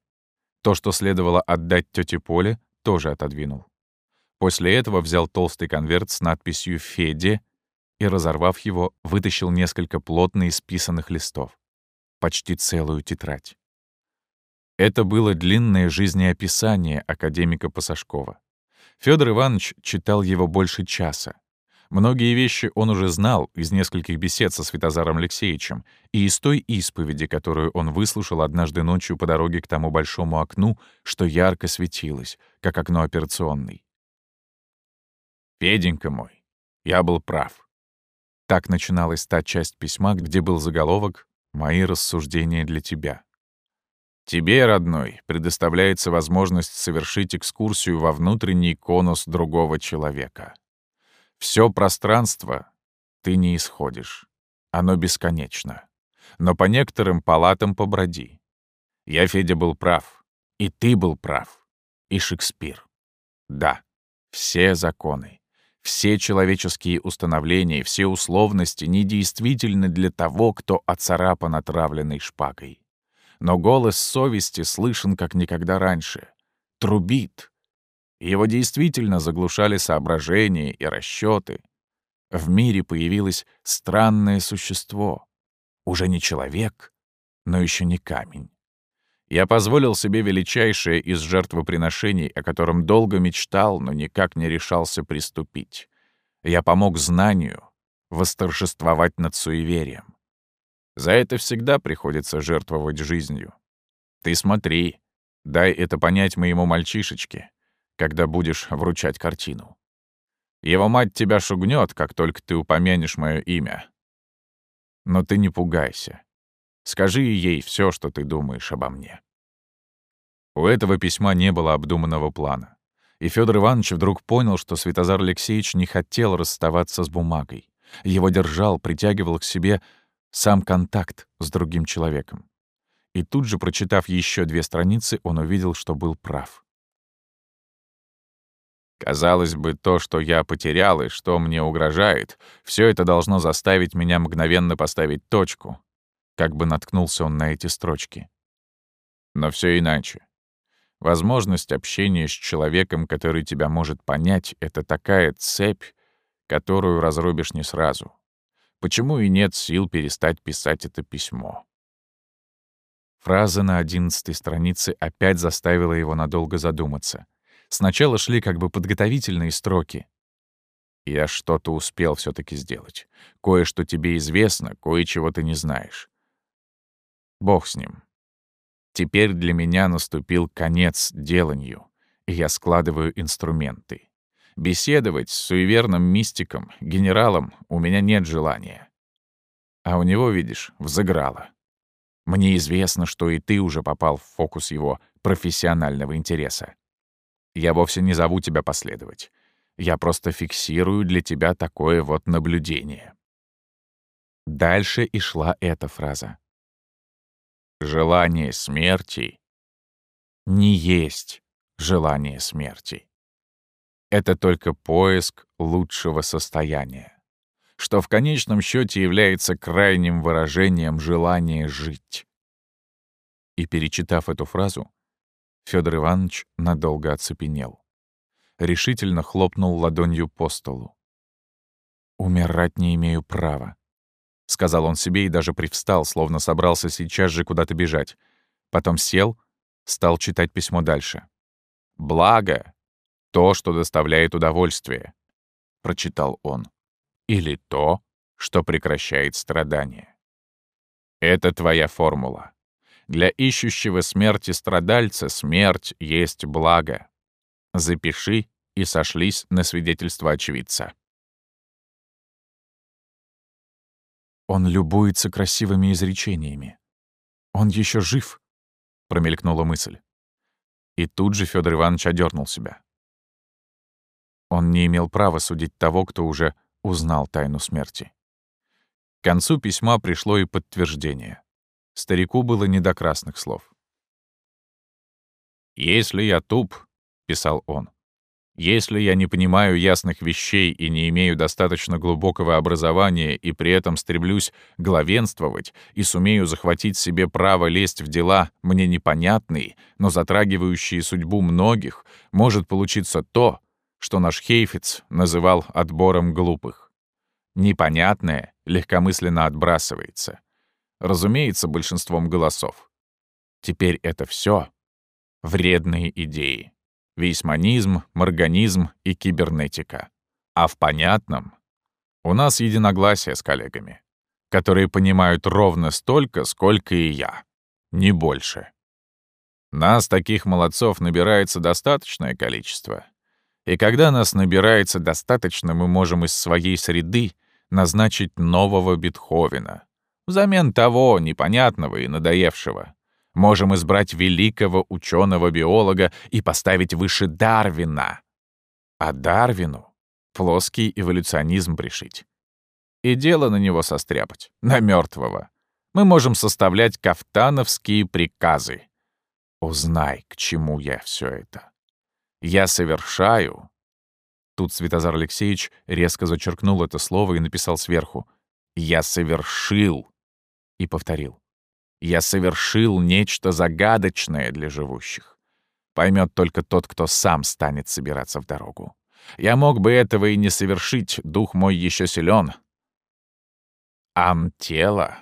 То, что следовало отдать тете Поле, тоже отодвинул. После этого взял толстый конверт с надписью «Феде» и, разорвав его, вытащил несколько плотно исписанных листов. Почти целую тетрадь. Это было длинное жизнеописание академика Пасашкова. Федор Иванович читал его больше часа. Многие вещи он уже знал из нескольких бесед со Святозаром Алексеевичем и из той исповеди, которую он выслушал однажды ночью по дороге к тому большому окну, что ярко светилось, как окно операционной. «Феденька мой, я был прав». Так начиналась та часть письма, где был заголовок «Мои рассуждения для тебя». Тебе, родной, предоставляется возможность совершить экскурсию во внутренний конус другого человека. Все пространство ты не исходишь. Оно бесконечно. Но по некоторым палатам поброди. Я, Федя, был прав. И ты был прав. И Шекспир. Да, все законы, все человеческие установления, все условности недействительны для того, кто оцарапан отравленной шпагой. Но голос совести слышен как никогда раньше. Трубит, его действительно заглушали соображения и расчеты. В мире появилось странное существо. Уже не человек, но еще не камень. Я позволил себе величайшее из жертвоприношений, о котором долго мечтал, но никак не решался приступить. Я помог знанию восторжествовать над суеверием. За это всегда приходится жертвовать жизнью. Ты смотри, дай это понять моему мальчишечке когда будешь вручать картину. Его мать тебя шугнет, как только ты упомянешь мое имя. Но ты не пугайся. Скажи ей все, что ты думаешь обо мне. У этого письма не было обдуманного плана. И Федор Иванович вдруг понял, что Святозар Алексеевич не хотел расставаться с бумагой. Его держал, притягивал к себе сам контакт с другим человеком. И тут же, прочитав еще две страницы, он увидел, что был прав. Казалось бы, то, что я потерял и что мне угрожает, все это должно заставить меня мгновенно поставить точку. Как бы наткнулся он на эти строчки. Но все иначе. Возможность общения с человеком, который тебя может понять, — это такая цепь, которую разрубишь не сразу. Почему и нет сил перестать писать это письмо? Фраза на одиннадцатой странице опять заставила его надолго задуматься. Сначала шли как бы подготовительные строки. Я что-то успел все таки сделать. Кое-что тебе известно, кое-чего ты не знаешь. Бог с ним. Теперь для меня наступил конец деланию, и я складываю инструменты. Беседовать с суеверным мистиком, генералом, у меня нет желания. А у него, видишь, взыграло. Мне известно, что и ты уже попал в фокус его профессионального интереса. Я вовсе не зову тебя последовать. Я просто фиксирую для тебя такое вот наблюдение. Дальше и шла эта фраза. Желание смерти не есть желание смерти. Это только поиск лучшего состояния, что в конечном счете является крайним выражением желания жить. И перечитав эту фразу, Федор Иванович надолго оцепенел. Решительно хлопнул ладонью по столу. «Умирать не имею права», — сказал он себе и даже привстал, словно собрался сейчас же куда-то бежать. Потом сел, стал читать письмо дальше. «Благо — то, что доставляет удовольствие», — прочитал он. «Или то, что прекращает страдания. Это твоя формула. Для ищущего смерти страдальца смерть есть благо. Запиши и сошлись на свидетельство очевидца. Он любуется красивыми изречениями. Он еще жив, промелькнула мысль. И тут же Федор Иванович одернул себя. Он не имел права судить того, кто уже узнал тайну смерти. К концу письма пришло и подтверждение. Старику было не до красных слов. «Если я туп», — писал он, — «если я не понимаю ясных вещей и не имею достаточно глубокого образования и при этом стремлюсь главенствовать и сумею захватить себе право лезть в дела мне непонятные, но затрагивающие судьбу многих, может получиться то, что наш Хейфиц называл отбором глупых. Непонятное легкомысленно отбрасывается — разумеется, большинством голосов. Теперь это все вредные идеи. Вейсманизм, морганизм и кибернетика. А в понятном у нас единогласие с коллегами, которые понимают ровно столько, сколько и я, не больше. Нас, таких молодцов, набирается достаточное количество. И когда нас набирается достаточно, мы можем из своей среды назначить нового Бетховена, Взамен того, непонятного и надоевшего, можем избрать великого ученого-биолога и поставить выше Дарвина. А Дарвину плоский эволюционизм пришить. И дело на него состряпать, на мертвого. Мы можем составлять кафтановские приказы. Узнай, к чему я все это. Я совершаю... Тут Святозар Алексеевич резко зачеркнул это слово и написал сверху. «Я совершил и повторил. «Я совершил нечто загадочное для живущих. Поймет только тот, кто сам станет собираться в дорогу. Я мог бы этого и не совершить, дух мой еще силен. Ам тело,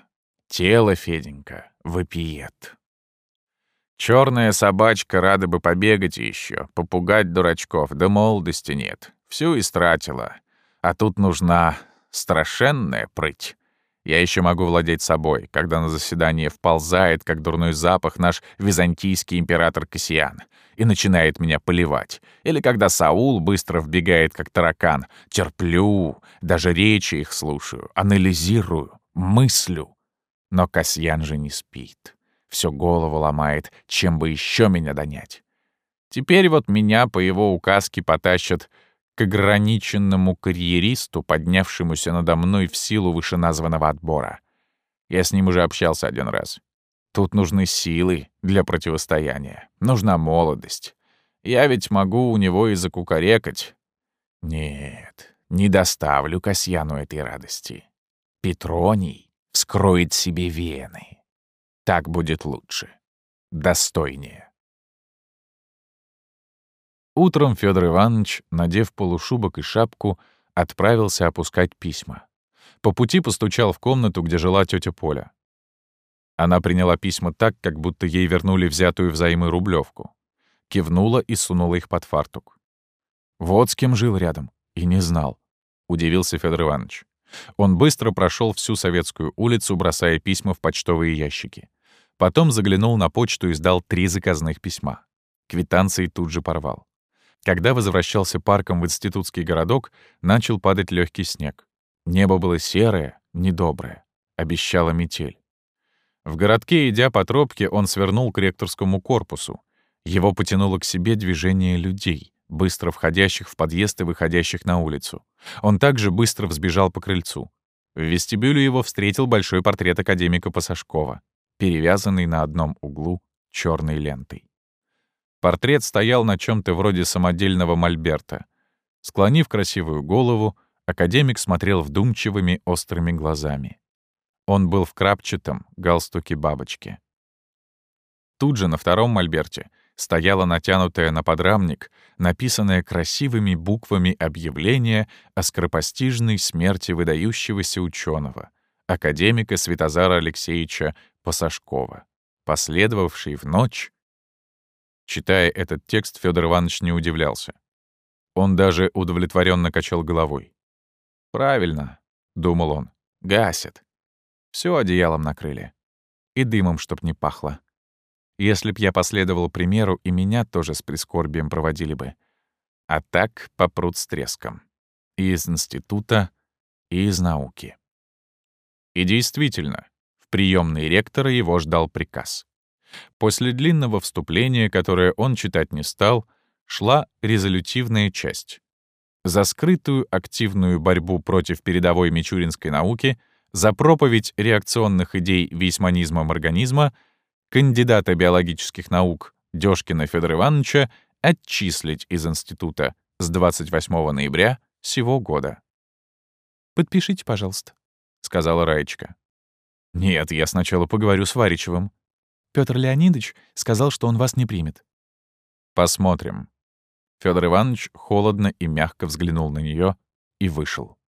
тело, Феденька, вопиет. Черная собачка рада бы побегать еще, попугать дурачков, да молодости нет. Всю истратила. А тут нужна страшенная прыть. Я еще могу владеть собой, когда на заседание вползает, как дурной запах, наш византийский император Кассиан и начинает меня поливать. Или когда Саул быстро вбегает, как таракан. Терплю, даже речи их слушаю, анализирую, мыслю. Но Касьян же не спит. Все голову ломает, чем бы еще меня донять. Теперь вот меня по его указке потащат к ограниченному карьеристу, поднявшемуся надо мной в силу вышеназванного отбора. Я с ним уже общался один раз. Тут нужны силы для противостояния, нужна молодость. Я ведь могу у него и закукарекать. Нет, не доставлю Касьяну этой радости. Петроний вскроет себе вены. Так будет лучше, достойнее. Утром Федор Иванович, надев полушубок и шапку, отправился опускать письма. По пути постучал в комнату, где жила тетя Поля. Она приняла письма так, как будто ей вернули взятую взаймы рублевку. Кивнула и сунула их под фартук. Вот с кем жил рядом. И не знал. Удивился Федор Иванович. Он быстро прошел всю Советскую улицу, бросая письма в почтовые ящики. Потом заглянул на почту и сдал три заказных письма. Квитанции тут же порвал. Когда возвращался парком в институтский городок, начал падать легкий снег. Небо было серое, недоброе. Обещала метель. В городке, идя по тропке, он свернул к ректорскому корпусу. Его потянуло к себе движение людей, быстро входящих в подъезд и выходящих на улицу. Он также быстро взбежал по крыльцу. В вестибюле его встретил большой портрет академика Пасашкова, перевязанный на одном углу черной лентой. Портрет стоял на чем то вроде самодельного мольберта. Склонив красивую голову, академик смотрел вдумчивыми острыми глазами. Он был в крапчатом галстуке бабочки. Тут же на втором мольберте стояло натянутое на подрамник, написанное красивыми буквами объявление о скоропостижной смерти выдающегося ученого, академика Святозара Алексеевича Пасашкова, последовавшей в ночь. Читая этот текст, Федор Иванович не удивлялся. Он даже удовлетворенно качал головой. «Правильно», — думал он, — «гасят. Все одеялом накрыли. И дымом, чтоб не пахло». Если б я последовал примеру, и меня тоже с прискорбием проводили бы. А так попрут с треском. И из института, и из науки. И действительно, в приемной ректора его ждал приказ. После длинного вступления, которое он читать не стал, шла резолютивная часть. За скрытую активную борьбу против передовой мичуринской науки, за проповедь реакционных идей вейсманизма организма — кандидата биологических наук Дёшкина Федора Ивановича отчислить из института с 28 ноября сего года. «Подпишите, пожалуйста», — сказала Раечка. «Нет, я сначала поговорю с Варичевым. Петр Леонидович сказал, что он вас не примет». «Посмотрим». Федор Иванович холодно и мягко взглянул на нее и вышел.